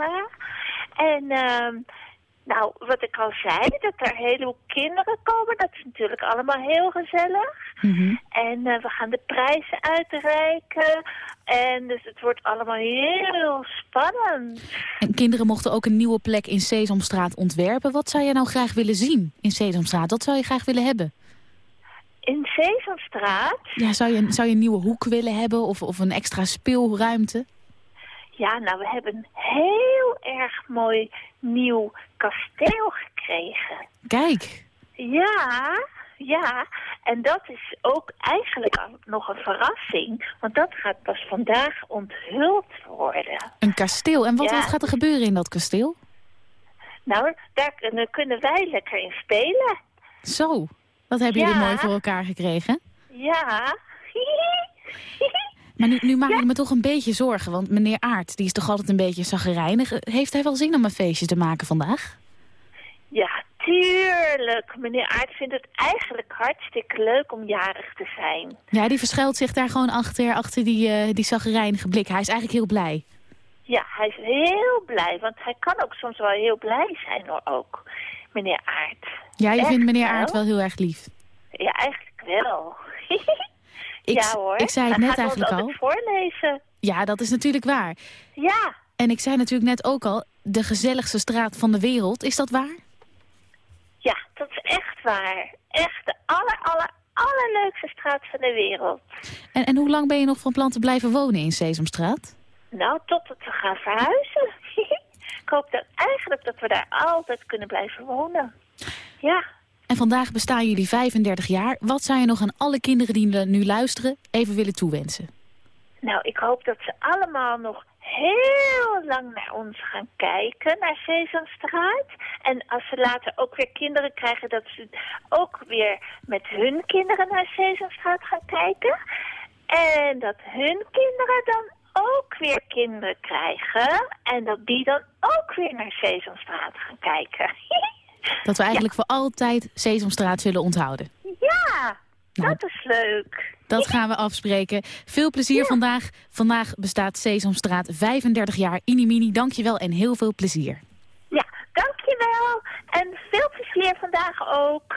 Speaker 26: En, ehm, nou, wat ik al zei, dat er een heleboel kinderen komen. Dat is natuurlijk allemaal heel gezellig.
Speaker 3: Mhm.
Speaker 26: En eh, we gaan de prijzen uitreiken. En dus het wordt allemaal heel spannend.
Speaker 3: En kinderen mochten ook een nieuwe plek in Sesamstraat ontwerpen. Wat zou je nou graag willen zien in Sesamstraat? Wat zou je graag willen hebben?
Speaker 26: In Sesamstraat,
Speaker 3: Ja, zou je, zou je een nieuwe hoek willen hebben of, of een extra speelruimte?
Speaker 26: Ja, nou, we hebben een heel erg mooi nieuw kasteel gekregen.
Speaker 3: Kijk,
Speaker 26: Ja, ja. En dat is ook eigenlijk nog een verrassing. Want dat gaat pas vandaag onthuld worden.
Speaker 3: een kasteel. En wat,
Speaker 26: Ja.
Speaker 3: wat gaat er gebeuren in dat kasteel?
Speaker 26: Nou, daar kun- kunnen wij lekker in spelen.
Speaker 3: Zo, wat hebben jullie mooi voor elkaar gekregen.
Speaker 26: Ja. [laughs]
Speaker 3: Maar nu, nu maak ik me toch een beetje zorgen, want meneer Aert, die is toch altijd een beetje zagrijnig. Heeft hij wel zin om een feestje te maken vandaag?
Speaker 26: Ja, tuurlijk. Meneer Aert vindt het eigenlijk hartstikke leuk om jarig te zijn.
Speaker 3: Ja, die verschuilt zich daar gewoon achter, achter die, eh die zagrijnige blik. Hij is eigenlijk heel blij.
Speaker 26: Ja, hij is heel blij, want hij kan ook soms wel heel blij zijn hoor ook, meneer Aert.
Speaker 3: Ja, je
Speaker 26: Echt
Speaker 3: vindt meneer
Speaker 26: wel?
Speaker 3: Aert wel heel erg lief.
Speaker 26: Ja, eigenlijk wel. [laughs]
Speaker 3: Ik,
Speaker 26: ja hoor.
Speaker 3: ik zei het net eigenlijk al.
Speaker 26: voorlezen.
Speaker 3: Ja, dat is natuurlijk waar.
Speaker 26: Ja.
Speaker 3: En ik zei natuurlijk net ook al, de gezelligste straat van de wereld. Is dat waar?
Speaker 26: Ja, dat is echt waar. Echt de aller, aller, allerleukste straat van de wereld.
Speaker 3: En, en hoe lang ben je nog van plan te blijven wonen in Sesamstraat?
Speaker 26: Nou, totdat we gaan verhuizen. [laughs] ik hoop dat eigenlijk dat we daar altijd kunnen blijven wonen. Ja.
Speaker 3: En vandaag bestaan jullie 35 jaar. Wat zou je nog aan alle kinderen die nu luisteren even willen toewensen?
Speaker 26: Nou, ik hoop dat ze allemaal nog heel lang naar ons gaan kijken, naar Sesamstraat. En als ze later ook weer kinderen krijgen, dat ze ook weer met hun kinderen naar Sesamstraat gaan kijken. En dat hun kinderen dan ook weer kinderen krijgen. En dat die dan ook weer naar Sesamstraat gaan kijken. [laughs]
Speaker 3: Dat we eigenlijk voor altijd Sesamstraat willen onthouden.
Speaker 26: ja,
Speaker 3: Nou,
Speaker 26: dat is leuk.
Speaker 3: Dat gaan we afspreken. Veel plezier vandaag. Vandaag bestaat Sesamstraat 35 jaar. Inimini, dankjewel en heel veel plezier.
Speaker 26: Ja, dankjewel. En veel plezier vandaag ook.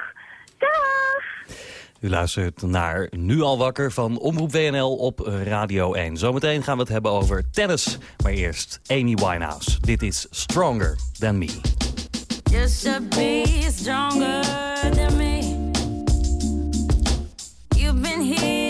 Speaker 26: Dag!
Speaker 4: U luistert naar Nu al wakker van Omroep WNL op Radio 1. Zometeen gaan we het hebben over tennis. Maar eerst Amy Winehouse. Dit is Stronger Than Me.
Speaker 27: You should be stronger than me. You've been here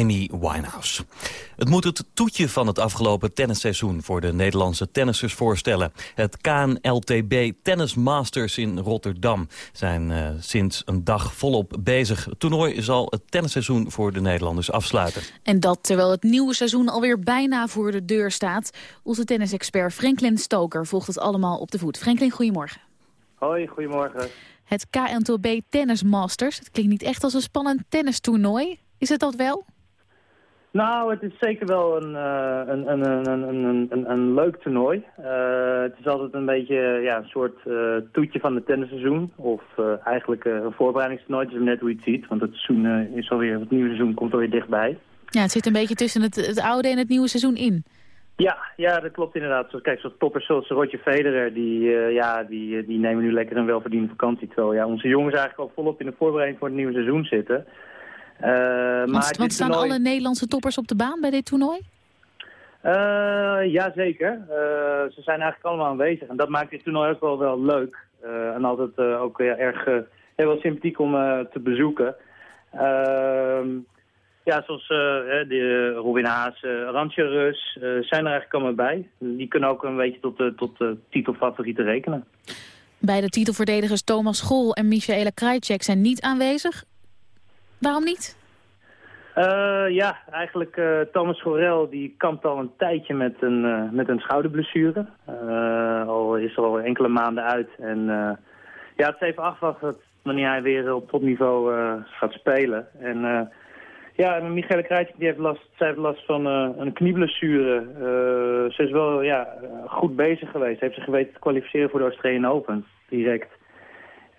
Speaker 4: Amy Winehouse. Het moet het toetje van het afgelopen tennisseizoen voor de Nederlandse tennissers voorstellen. Het KNLTB Tennis Masters in Rotterdam zijn eh, sinds een dag volop bezig. Het toernooi zal het tennisseizoen voor de Nederlanders afsluiten.
Speaker 3: En dat terwijl het nieuwe seizoen alweer bijna voor de deur staat. Onze tennisexpert Franklin Stoker volgt het allemaal op de voet. Franklin, goedemorgen.
Speaker 28: Hoi, goedemorgen.
Speaker 3: Het KNTB Tennis Masters. Het klinkt niet echt als een spannend tennistoernooi. Is het dat wel?
Speaker 28: Nou, het is zeker wel een, uh, een, een, een, een, een, een, leuk toernooi. Uh, het is altijd een beetje ja, een soort uh, toetje van het tennisseizoen. Of eigenlijk een voorbereidingstoernooi. Is net hoe je het ziet. Want het, seizoen, is alweer, het nieuwe seizoen komt alweer dichtbij.
Speaker 3: Ja, het zit een beetje tussen het, het oude en het nieuwe seizoen in.
Speaker 28: Ja, ja, dat klopt inderdaad. Kijk, zoals toppers zoals Roger Federer, die, uh, ja, die, die nemen nu lekker een welverdiende vakantie. Terwijl ja, onze jongens eigenlijk al volop in de voorbereiding voor het nieuwe seizoen zitten. Uh,
Speaker 3: want,
Speaker 28: maar
Speaker 3: want staan alle Nederlandse toppers op de baan bij dit toernooi?
Speaker 28: Ja, zeker. ze zijn eigenlijk allemaal aanwezig. En dat maakt dit toernooi ook wel, wel leuk. en altijd ook ja, erg heel wel sympathiek om te bezoeken. Ehm, ja, zoals uh, de Robin Haas, uh, Rantje Rus, uh, zijn er eigenlijk allemaal bij. Die kunnen ook een beetje tot, de tot de titelfavorieten rekenen.
Speaker 3: Bij de titelverdedigers Thomas School en Michaela Krajcek zijn niet aanwezig. Waarom niet?
Speaker 28: ja, eigenlijk Thomas Gorel die kampt al een tijdje met een, met een schouderblessure. al is er al enkele maanden uit. En ja, het is even afwachten wanneer hij weer op topniveau gaat spelen. En ja, Michele Krijtje die heeft last, zij heeft last van een knieblessure. Ze is wel ja, goed bezig geweest. Heeft zich geweten te kwalificeren voor de Australian Open, direct.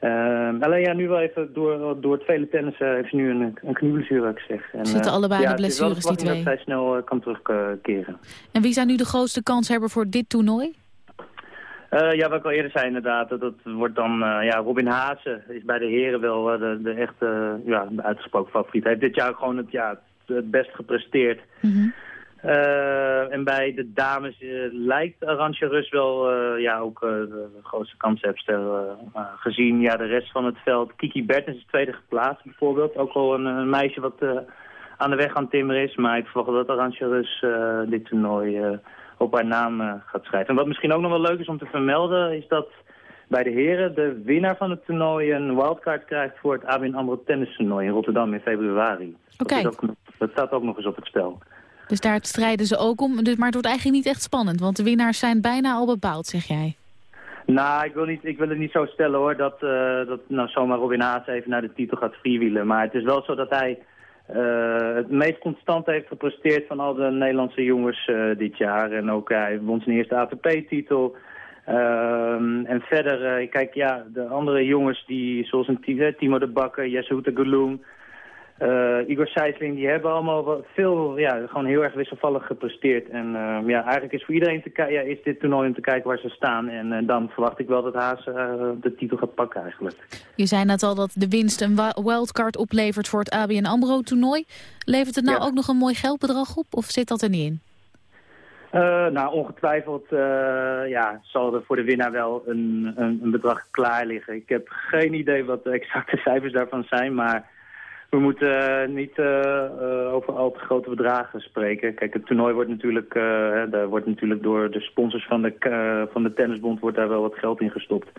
Speaker 28: Uh, alleen ja, nu wel even door, door het vele tennissen heeft ze nu een, een knieblessure gezegd. En,
Speaker 3: Zitten allebei
Speaker 28: ja,
Speaker 3: de blessures, die twee?
Speaker 28: dat zij snel kan terugkeren.
Speaker 3: En wie zijn nu de grootste kanshebber voor dit toernooi?
Speaker 28: Uh, ja, wat ik al eerder zei inderdaad, dat, dat wordt dan, uh, ja, Robin Haase is bij de heren wel uh, de, de echte, ja, de uitgesproken favoriet. Hij heeft dit jaar gewoon het, ja, het best gepresteerd.
Speaker 3: Mm -hmm.
Speaker 28: En bij de dames lijkt Arantje Rus wel, ja, ook de grootste kanshebster gezien. Ja, de rest van het veld, Kiki Bertens is tweede geplaatst bijvoorbeeld. Ook al een, een meisje wat aan de weg aan het timmeren is, maar ik verwacht dat Arantje Rus dit toernooi op haar naam gaat schrijven. En wat misschien ook nog wel leuk is om te vermelden... is dat bij de heren de winnaar van het toernooi een wildcard krijgt... voor het ABN AMRO Tennis Toernooi in Rotterdam in februari.
Speaker 3: Oké.
Speaker 28: Dat, dat, staat ook nog eens op het spel.
Speaker 3: Dus daar strijden ze ook om. Dus, maar het wordt eigenlijk niet echt spannend. Want de winnaars zijn bijna al bepaald, zeg jij.
Speaker 28: Nou, ik wil, niet, ik wil het niet zo stellen hoor. Dat, uh, dat nou, zomaar Robin Haas even naar de titel gaat freewheelen. Maar het is wel zo dat hij... Uh, het meest constant heeft gepresteerd van al de Nederlandse jongens uh, dit jaar. En ook hij won zijn eerste ATP-titel. Uh, en verder, kijk, ja, de andere jongens die, zoals een Timo de Bakker, Jesse Guloom, Igor Sijsling, die hebben allemaal veel, ja, gewoon heel erg wisselvallig gepresteerd. En ehm, ja, eigenlijk is voor iedereen te ja, is dit toernooi om te kijken waar ze staan. En dan verwacht ik wel dat Haas de titel gaat pakken eigenlijk.
Speaker 3: Je zei net al dat de winst een wildcard oplevert voor het ABN AMRO-toernooi. Levert het nou
Speaker 28: Ja.
Speaker 3: ook nog een mooi geldbedrag op of zit dat er niet in?
Speaker 28: Uh, nou, ongetwijfeld uh, ja, zal er voor de winnaar wel een, een, een, bedrag klaar liggen. Ik heb geen idee wat de exacte cijfers daarvan zijn, maar we moeten uh, niet over al te grote bedragen spreken. Kijk, het toernooi wordt natuurlijk, daar wordt natuurlijk door de sponsors van de, van de tennisbond wordt daar wel wat geld in gestopt.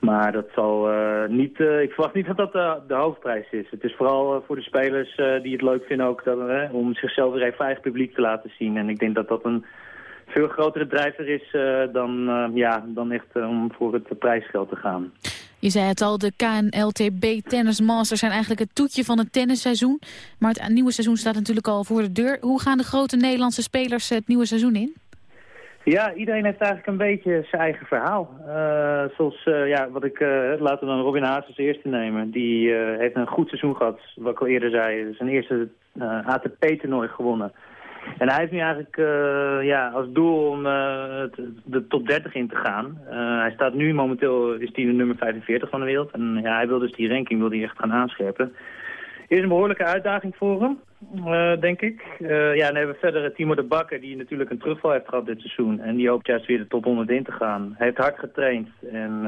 Speaker 28: Maar dat zal niet, ik verwacht niet dat dat de, de hoofdprijs is. Het is vooral voor de spelers die het leuk vinden ook dat, om zichzelf weer even eigen publiek te laten zien. En ik denk dat dat een veel grotere drijver is dan, ja, dan echt om voor het prijsgeld te gaan.
Speaker 3: Je zei het al, de KNLTB Tennis Masters zijn eigenlijk het toetje van het tennisseizoen. Maar het nieuwe seizoen staat natuurlijk al voor de deur. Hoe gaan de grote Nederlandse spelers het nieuwe seizoen in?
Speaker 28: Ja, iedereen heeft eigenlijk een beetje zijn eigen verhaal. Uh, zoals, uh, ja, wat ik, uh, laten we dan Robin Haas als eerste nemen. Die heeft een goed seizoen gehad, wat ik al eerder zei. Zijn eerste ATP-toernooi gewonnen. En hij heeft nu eigenlijk ja, als doel om de top 30 in te gaan. hij staat nu momenteel, is hij de nummer 45 van de wereld. En ja, hij wil dus die ranking wil hij echt gaan aanscherpen. Is een behoorlijke uitdaging voor hem, denk ik. Ja, dan hebben we verder Timo de Bakker, die natuurlijk een terugval heeft gehad dit seizoen. En die hoopt juist weer de top 100 in te gaan. Hij heeft hard getraind. En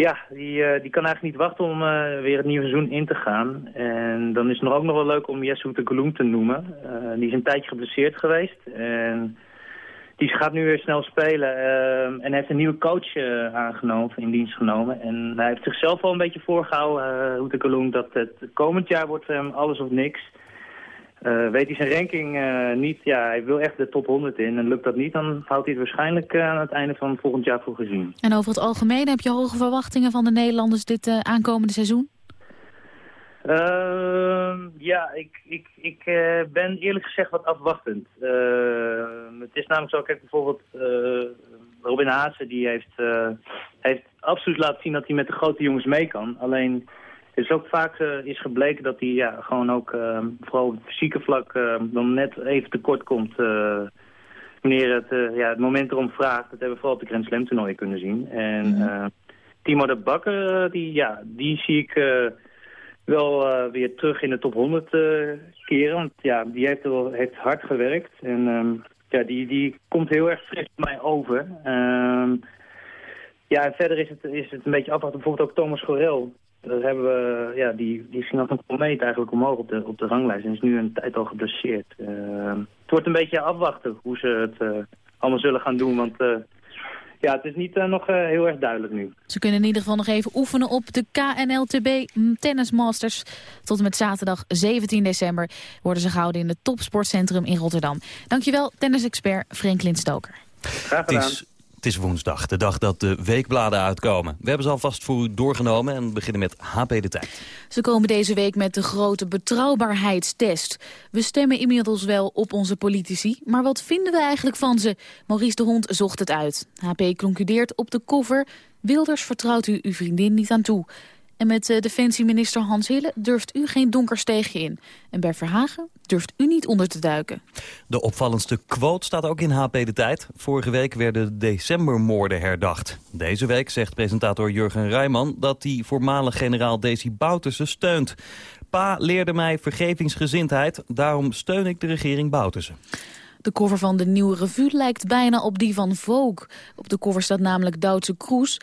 Speaker 28: Ja, die, eh, die kan eigenlijk niet wachten om eh, weer het nieuwe seizoen in te gaan. En dan is het nog ook nog wel leuk om Jesse de Gloem te noemen. Eh, die is een tijdje geblesseerd geweest. En die gaat nu weer snel spelen. eh, en heeft een nieuwe coach aangenomen, in dienst genomen. En hij heeft zichzelf al een beetje voorgehouden, uh, Gloem, dat het komend jaar wordt hem alles of niks. Eh, weet hij zijn ranking eh, niet, ja, hij wil echt de top 100 in. En lukt dat niet, dan houdt hij het waarschijnlijk eh, aan het einde van volgend jaar voor gezien.
Speaker 3: En over het algemeen heb je hoge verwachtingen van de Nederlanders dit aankomende seizoen?
Speaker 28: Ehm, ja, ik, ik, ik ben eerlijk gezegd wat afwachtend. Ehm, het is namelijk zo, kijk bijvoorbeeld Robin Haase, die heeft, heeft absoluut laten zien dat hij met de grote jongens mee kan. Alleen het is ook vaak uh, is gebleken dat hij ja, gewoon ook, ehm, vooral op het fysieke vlak, dan net even tekort komt eh, wanneer het, ja, het moment erom vraagt. Dat hebben we vooral op de Grand Slam toernooien kunnen zien. En -hmm. Timo de Bakker, die, ja, die zie ik wel weer terug in de top 100 uh, keren. Want ja, die heeft, wel, heeft hard gewerkt. En um, ja, die, die komt heel erg fris bij mij over. Um, ja, en verder is het, is het een beetje afwachten. Bijvoorbeeld ook Thomas Gorel. Daar hebben we, ja, die, die ging als een komeet eigenlijk omhoog op de, op de ranglijst. En is nu een tijd al geblesseerd. Uh, het wordt een beetje afwachten hoe ze het uh, allemaal zullen gaan doen. Want ja, het is niet uh, nog uh, heel erg duidelijk nu.
Speaker 3: Ze kunnen in ieder geval nog even oefenen op de KNLTB Tennis Masters. Tot en met zaterdag 17 december worden ze gehouden in het Topsportcentrum in Rotterdam. Dankjewel, tennisexpert Franklin Stoker.
Speaker 28: Graag gedaan.
Speaker 4: Het is, woensdag, de dag dat de weekbladen uitkomen. We hebben ze alvast voor u doorgenomen en beginnen met HP De Tijd.
Speaker 3: Ze komen deze week met de grote betrouwbaarheidstest. We stemmen inmiddels wel op onze politici, maar wat vinden we eigenlijk van ze? Maurice de Hond zocht het uit. HP concludeert op de cover... Wilders vertrouwt u uw vriendin niet aan toe. En met uh, defensieminister Hans Hille durft u geen donker steegje in. En bij Verhagen durft u niet onder te duiken.
Speaker 4: De opvallendste quote staat ook in HP De Tijd. Vorige week werden decembermoorden herdacht. Deze week zegt presentator Jurgen Rijman dat hij voormalig generaal Desi Bouterse steunt. Pa leerde mij vergevingsgezindheid, daarom steun ik de regering Bouterse.
Speaker 3: De cover van de nieuwe revue lijkt bijna op die van Vogue. Op de cover staat namelijk Duitse Kroes.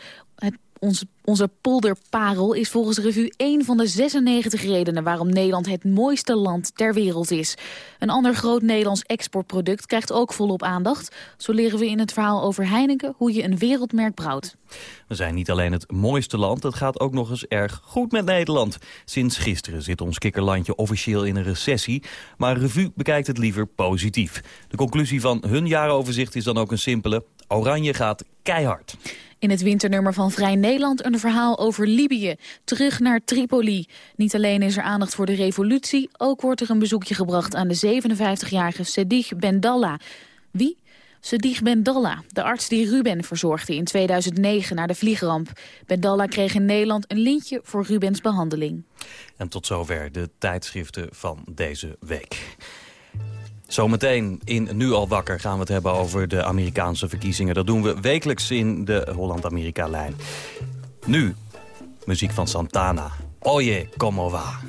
Speaker 3: Onze, onze polderparel is volgens revue één van de 96 redenen waarom Nederland het mooiste land ter wereld is. Een ander groot Nederlands exportproduct krijgt ook volop aandacht. Zo leren we in het verhaal over Heineken hoe je een wereldmerk brouwt.
Speaker 4: We zijn niet alleen het mooiste land, het gaat ook nog eens erg goed met Nederland. Sinds gisteren zit ons kikkerlandje officieel in een recessie, maar revue bekijkt het liever positief. De conclusie van hun jaaroverzicht is dan ook een simpele, oranje gaat keihard.
Speaker 3: In het winternummer van Vrij Nederland een verhaal over Libië. Terug naar Tripoli. Niet alleen is er aandacht voor de revolutie... ook wordt er een bezoekje gebracht aan de 57-jarige Sedig Bendalla. Wie? Sedig Bendalla, de arts die Ruben verzorgde in 2009 na de vliegramp. Bendalla kreeg in Nederland een lintje voor Rubens behandeling.
Speaker 4: En tot zover de tijdschriften van deze week. Zometeen in Nu al wakker gaan we het hebben over de Amerikaanse verkiezingen. Dat doen we wekelijks in de Holland-Amerika-lijn. Nu, muziek van Santana. Oye, como va.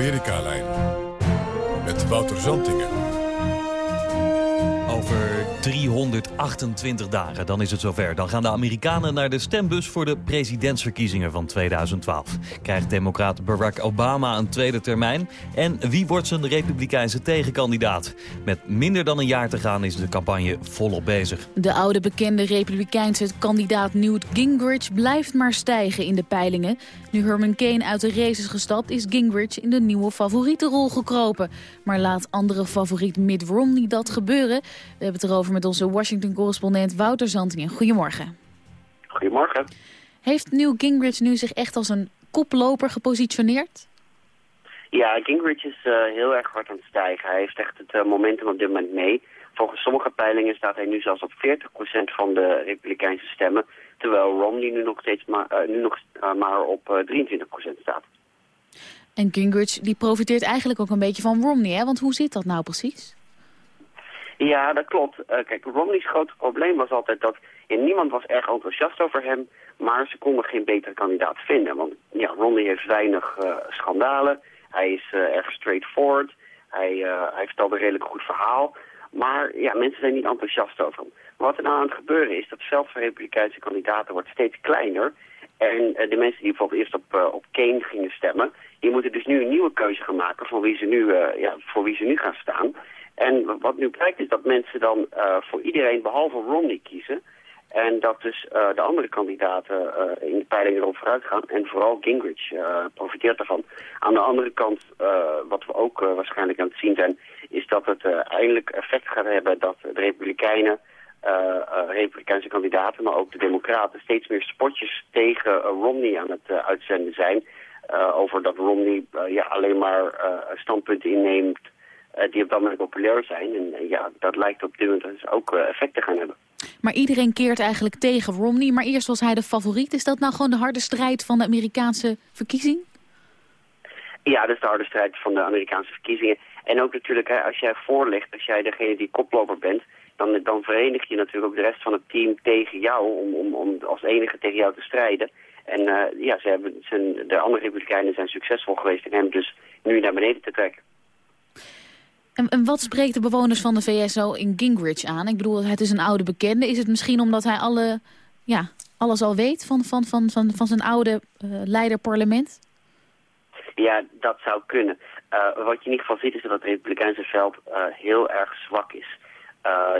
Speaker 24: Holland-Amerika-lijn. Met Wouter Zantingen.
Speaker 4: 328 dagen, dan is het zover. Dan gaan de Amerikanen naar de stembus voor de presidentsverkiezingen van 2012. Krijgt democraat Barack Obama een tweede termijn? En wie wordt zijn republikeinse tegenkandidaat? Met minder dan een jaar te gaan is de campagne volop bezig.
Speaker 3: De oude bekende republikeinse kandidaat Newt Gingrich blijft maar stijgen in de peilingen. Nu Herman Kane uit de race is gestapt is Gingrich in de nieuwe favorietenrol gekropen. Maar laat andere favoriet Mitt Romney dat gebeuren? We hebben het erover met onze Washington-correspondent Wouter Zantingen. Goedemorgen.
Speaker 29: Goedemorgen.
Speaker 3: Heeft Newt Gingrich nu zich echt als een koploper gepositioneerd?
Speaker 29: Ja, Gingrich is eh, heel erg hard aan het stijgen. Hij heeft echt het eh, momentum op dit moment mee. Volgens sommige peilingen staat hij nu zelfs op 40% van de Republikeinse stemmen. Terwijl Romney nu nog, steeds maar, eh, nu nog maar op eh, 23% staat.
Speaker 3: En Gingrich die profiteert eigenlijk ook een beetje van Romney, hè? Want hoe zit dat nou precies?
Speaker 29: Ja, dat klopt. Eh, kijk, Romney's grote probleem was altijd dat niemand was erg enthousiast over hem, maar ze konden geen betere kandidaat vinden. Want ja, Romney heeft weinig eh, schandalen, hij is eh, erg straightforward, hij, hij vertelt een redelijk goed verhaal. Maar ja, mensen zijn niet enthousiast over hem. Maar wat er nou aan het gebeuren is, dat veld van republikeinse kandidaten wordt steeds kleiner. En de mensen die bijvoorbeeld eerst op, op Kane gingen stemmen, die moeten dus nu een nieuwe keuze gaan maken voor wie ze nu, ja, voor wie ze nu gaan staan. En wat nu blijkt is dat mensen dan eh, voor iedereen behalve Romney kiezen. En dat dus eh, de andere kandidaten eh, in de peilingen erop vooruit gaan. En vooral Gingrich profiteert daarvan. Aan de andere kant, wat we ook waarschijnlijk aan het zien zijn... is dat het eindelijk effect gaat hebben dat de Republikeinen... Republikeinse kandidaten, maar ook de Democraten... steeds meer spotjes tegen Romney aan het uitzenden zijn... over dat Romney ja, alleen maar standpunten inneemt die op dat moment populair zijn. En eh, ja, dat lijkt op dit moment dus ook eh, effect te gaan hebben.
Speaker 3: Maar iedereen keert eigenlijk tegen Romney, maar eerst was hij de favoriet. Is dat nou gewoon de harde strijd van de Amerikaanse verkiezing?
Speaker 29: Ja, dat is de harde strijd van de Amerikaanse verkiezingen. En ook natuurlijk, hè, als jij voorligt, als jij degene die koploper bent... Dan, dan verenig je natuurlijk ook de rest van het team tegen jou... om, om, om als enige tegen jou te strijden. En eh, ja, ze hebben, zijn, de andere republikeinen zijn succesvol geweest... in hem dus nu naar beneden te trekken.
Speaker 3: En, wat spreekt de bewoners van de VS zo in Gingrich aan? Ik bedoel, het is een oude bekende. Is het misschien omdat hij alle, ja, alles al weet van, van, van, van, van zijn oude eh, leider-parlement?
Speaker 29: Ja, dat zou kunnen. Eh, wat je in ieder geval ziet is dat het republikeinse veld eh, heel erg zwak is.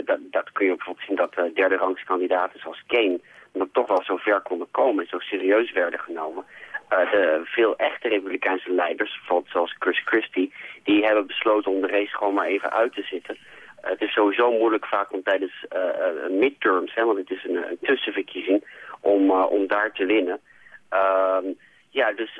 Speaker 29: Dat, dat kun je bijvoorbeeld zien dat uh, derde rangs kandidaten zoals Kane dat toch wel zo ver konden komen en zo serieus werden genomen. Uh, de veel echte republikeinse leiders, bijvoorbeeld zoals Chris Christie, die hebben besloten om de race gewoon maar even uit te zitten. Uh, het is sowieso moeilijk vaak om tijdens uh, midterms, want het is een, tussenverkiezing, om, om daar te winnen. Ehm, ja, dus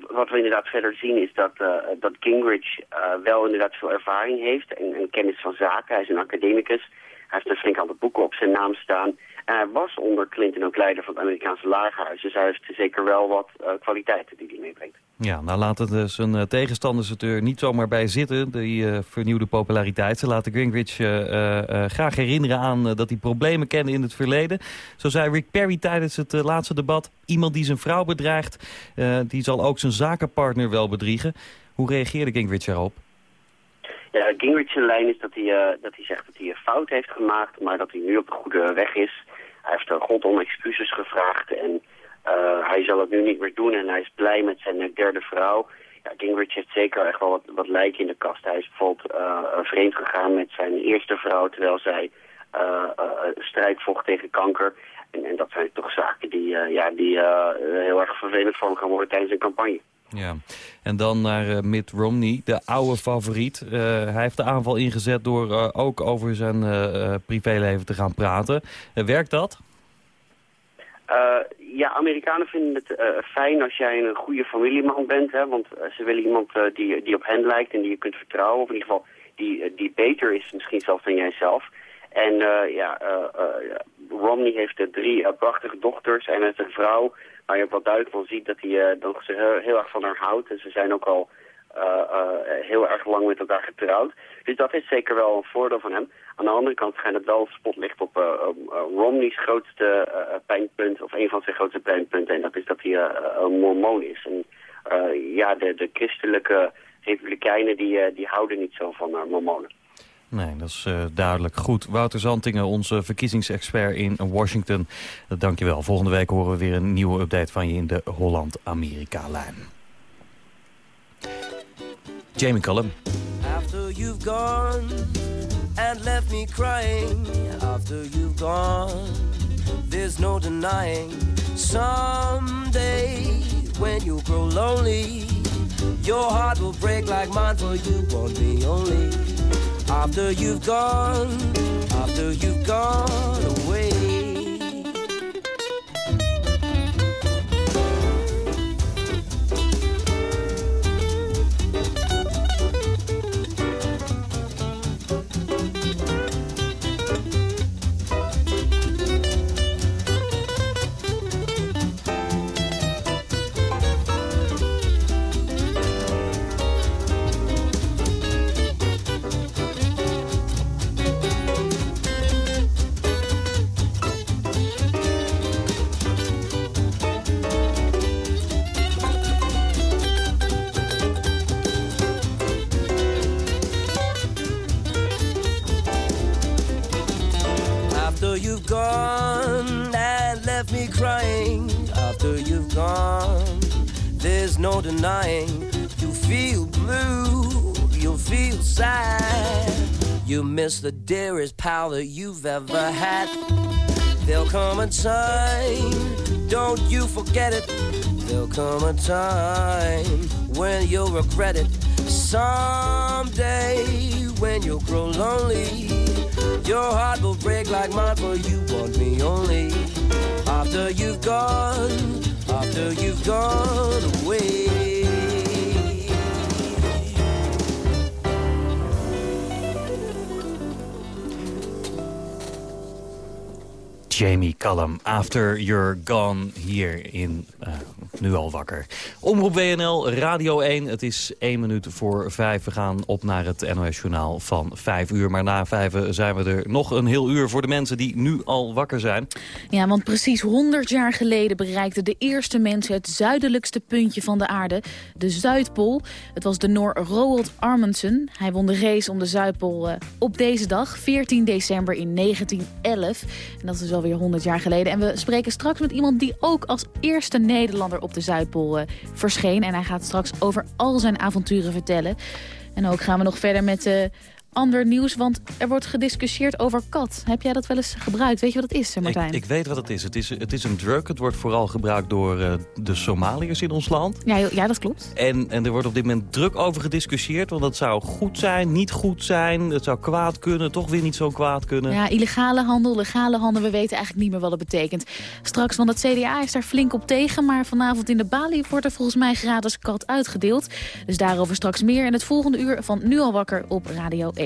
Speaker 29: wat we inderdaad verder zien is dat, dat Gingrich wel inderdaad veel ervaring heeft en, en, kennis van zaken. Hij is een academicus. Hij heeft een flink aantal boeken op zijn naam staan. Hij was onder Clinton ook leider van het Amerikaanse lagerhuis. Dus hij heeft zeker wel wat uh, kwaliteiten die hij meebrengt.
Speaker 4: Ja, nou laten de, zijn tegenstanders het er niet zomaar bij zitten, die vernieuwde populariteit. Ze laten Gingrich graag herinneren aan dat hij problemen kende in het verleden. Zo zei Rick Perry tijdens het laatste debat, iemand die zijn vrouw bedreigt, die zal ook zijn zakenpartner wel bedriegen. Hoe reageerde Gingrich erop?
Speaker 29: Ja, Gingrich's lijn is dat hij, dat hij zegt dat hij een fout heeft gemaakt, maar dat hij nu op de goede weg is. Hij heeft er God excuses gevraagd en uh, hij zal het nu niet meer doen en hij is blij met zijn derde vrouw. Ja, Gingrich heeft zeker echt wel wat, wat lijken in de kast. Hij is bijvoorbeeld uh, vreemd gegaan met zijn eerste vrouw terwijl zij strijd vocht tegen kanker. En, en, dat zijn toch zaken die, ja, die heel erg vervelend voor hem gaan worden tijdens een campagne.
Speaker 4: Ja, en dan naar uh, Mitt Romney, de oude favoriet. Uh, hij heeft de aanval ingezet door uh, ook over zijn privéleven te gaan praten. werkt dat?
Speaker 29: ja, Amerikanen vinden het fijn als jij een goede familieman bent. Hè, want ze willen iemand die, die op hen lijkt en die je kunt vertrouwen. Of in ieder geval die, die beter is misschien zelfs dan jijzelf. En ja, Romney heeft drie prachtige dochters en heeft een vrouw waar je ook wel duidelijk van ziet dat hij uh, dan heel, heel, erg van haar houdt. En ze zijn ook al uh, heel erg lang met elkaar getrouwd. Dus dat is zeker wel een voordeel van hem. Aan de andere kant schijnt het wel spotlicht op Romney's grootste pijnpunt, of een van zijn grootste pijnpunten. En dat is dat hij een mormoon is. En eh, ja, de, de christelijke republikeinen die, eh, die houden niet zo van mormonen.
Speaker 4: Nee, dat is uh, duidelijk. Goed, Wouter Zantingen, onze verkiezingsexpert in Washington. Dankjewel. Volgende week horen we weer een nieuwe update van je in de Holland-Amerika-lijn. Jamie Cullum.
Speaker 30: After you've gone and left me crying After you've gone, there's no denying Someday when you grow lonely Your heart will break like mine for you want me only After you've gone, after you've gone away You the dearest pal that you've ever had. There'll come a time, don't you forget it. There'll come a time when you'll regret it. Someday when you'll grow lonely. Your heart will break like mine for you want me only After you've gone, after you've gone away
Speaker 4: Jamie Callum, After You're Gone, hier in uh, Nu al wakker. Omroep WNL, Radio 1, het is 1 minuut voor 5. We gaan op naar het NOS-journaal van 5 uur. Maar na 5 zijn we er nog een heel uur voor de mensen die nu al wakker zijn.
Speaker 3: Ja, want precies 100 jaar geleden bereikten de eerste mensen het zuidelijkste puntje van de aarde, de Zuidpool. Het was de Noor Roald Amundsen. Hij won de race om de Zuidpool uh, op deze dag, 14 december in 1911. En dat is alweer 100 jaar geleden. En we spreken straks met iemand die ook als eerste Nederlander op de Zuidpool uh, verscheen. En hij gaat straks over al zijn avonturen vertellen. En ook gaan we nog verder met uh, ander nieuws, want er wordt gediscussieerd over kat. Heb jij dat wel eens gebruikt? Weet je wat het is, Martijn?
Speaker 4: Ik, ik weet wat het is. Het is, het is een drug. Het wordt vooral gebruikt door uh, de Somaliërs in ons land.
Speaker 3: Ja, ja, dat klopt.
Speaker 4: En, en er wordt op dit moment druk over gediscussieerd, want het zou goed zijn, niet goed zijn. Het zou kwaad kunnen, toch weer niet zo kwaad kunnen.
Speaker 3: Ja, illegale handel, legale handel, we weten eigenlijk niet meer wat het betekent. Straks, want het CDA is daar flink op tegen, maar vanavond in de Bali wordt er volgens mij gratis kat uitgedeeld. Dus daarover straks meer in het volgende uur van Nu al wakker op Radio 1.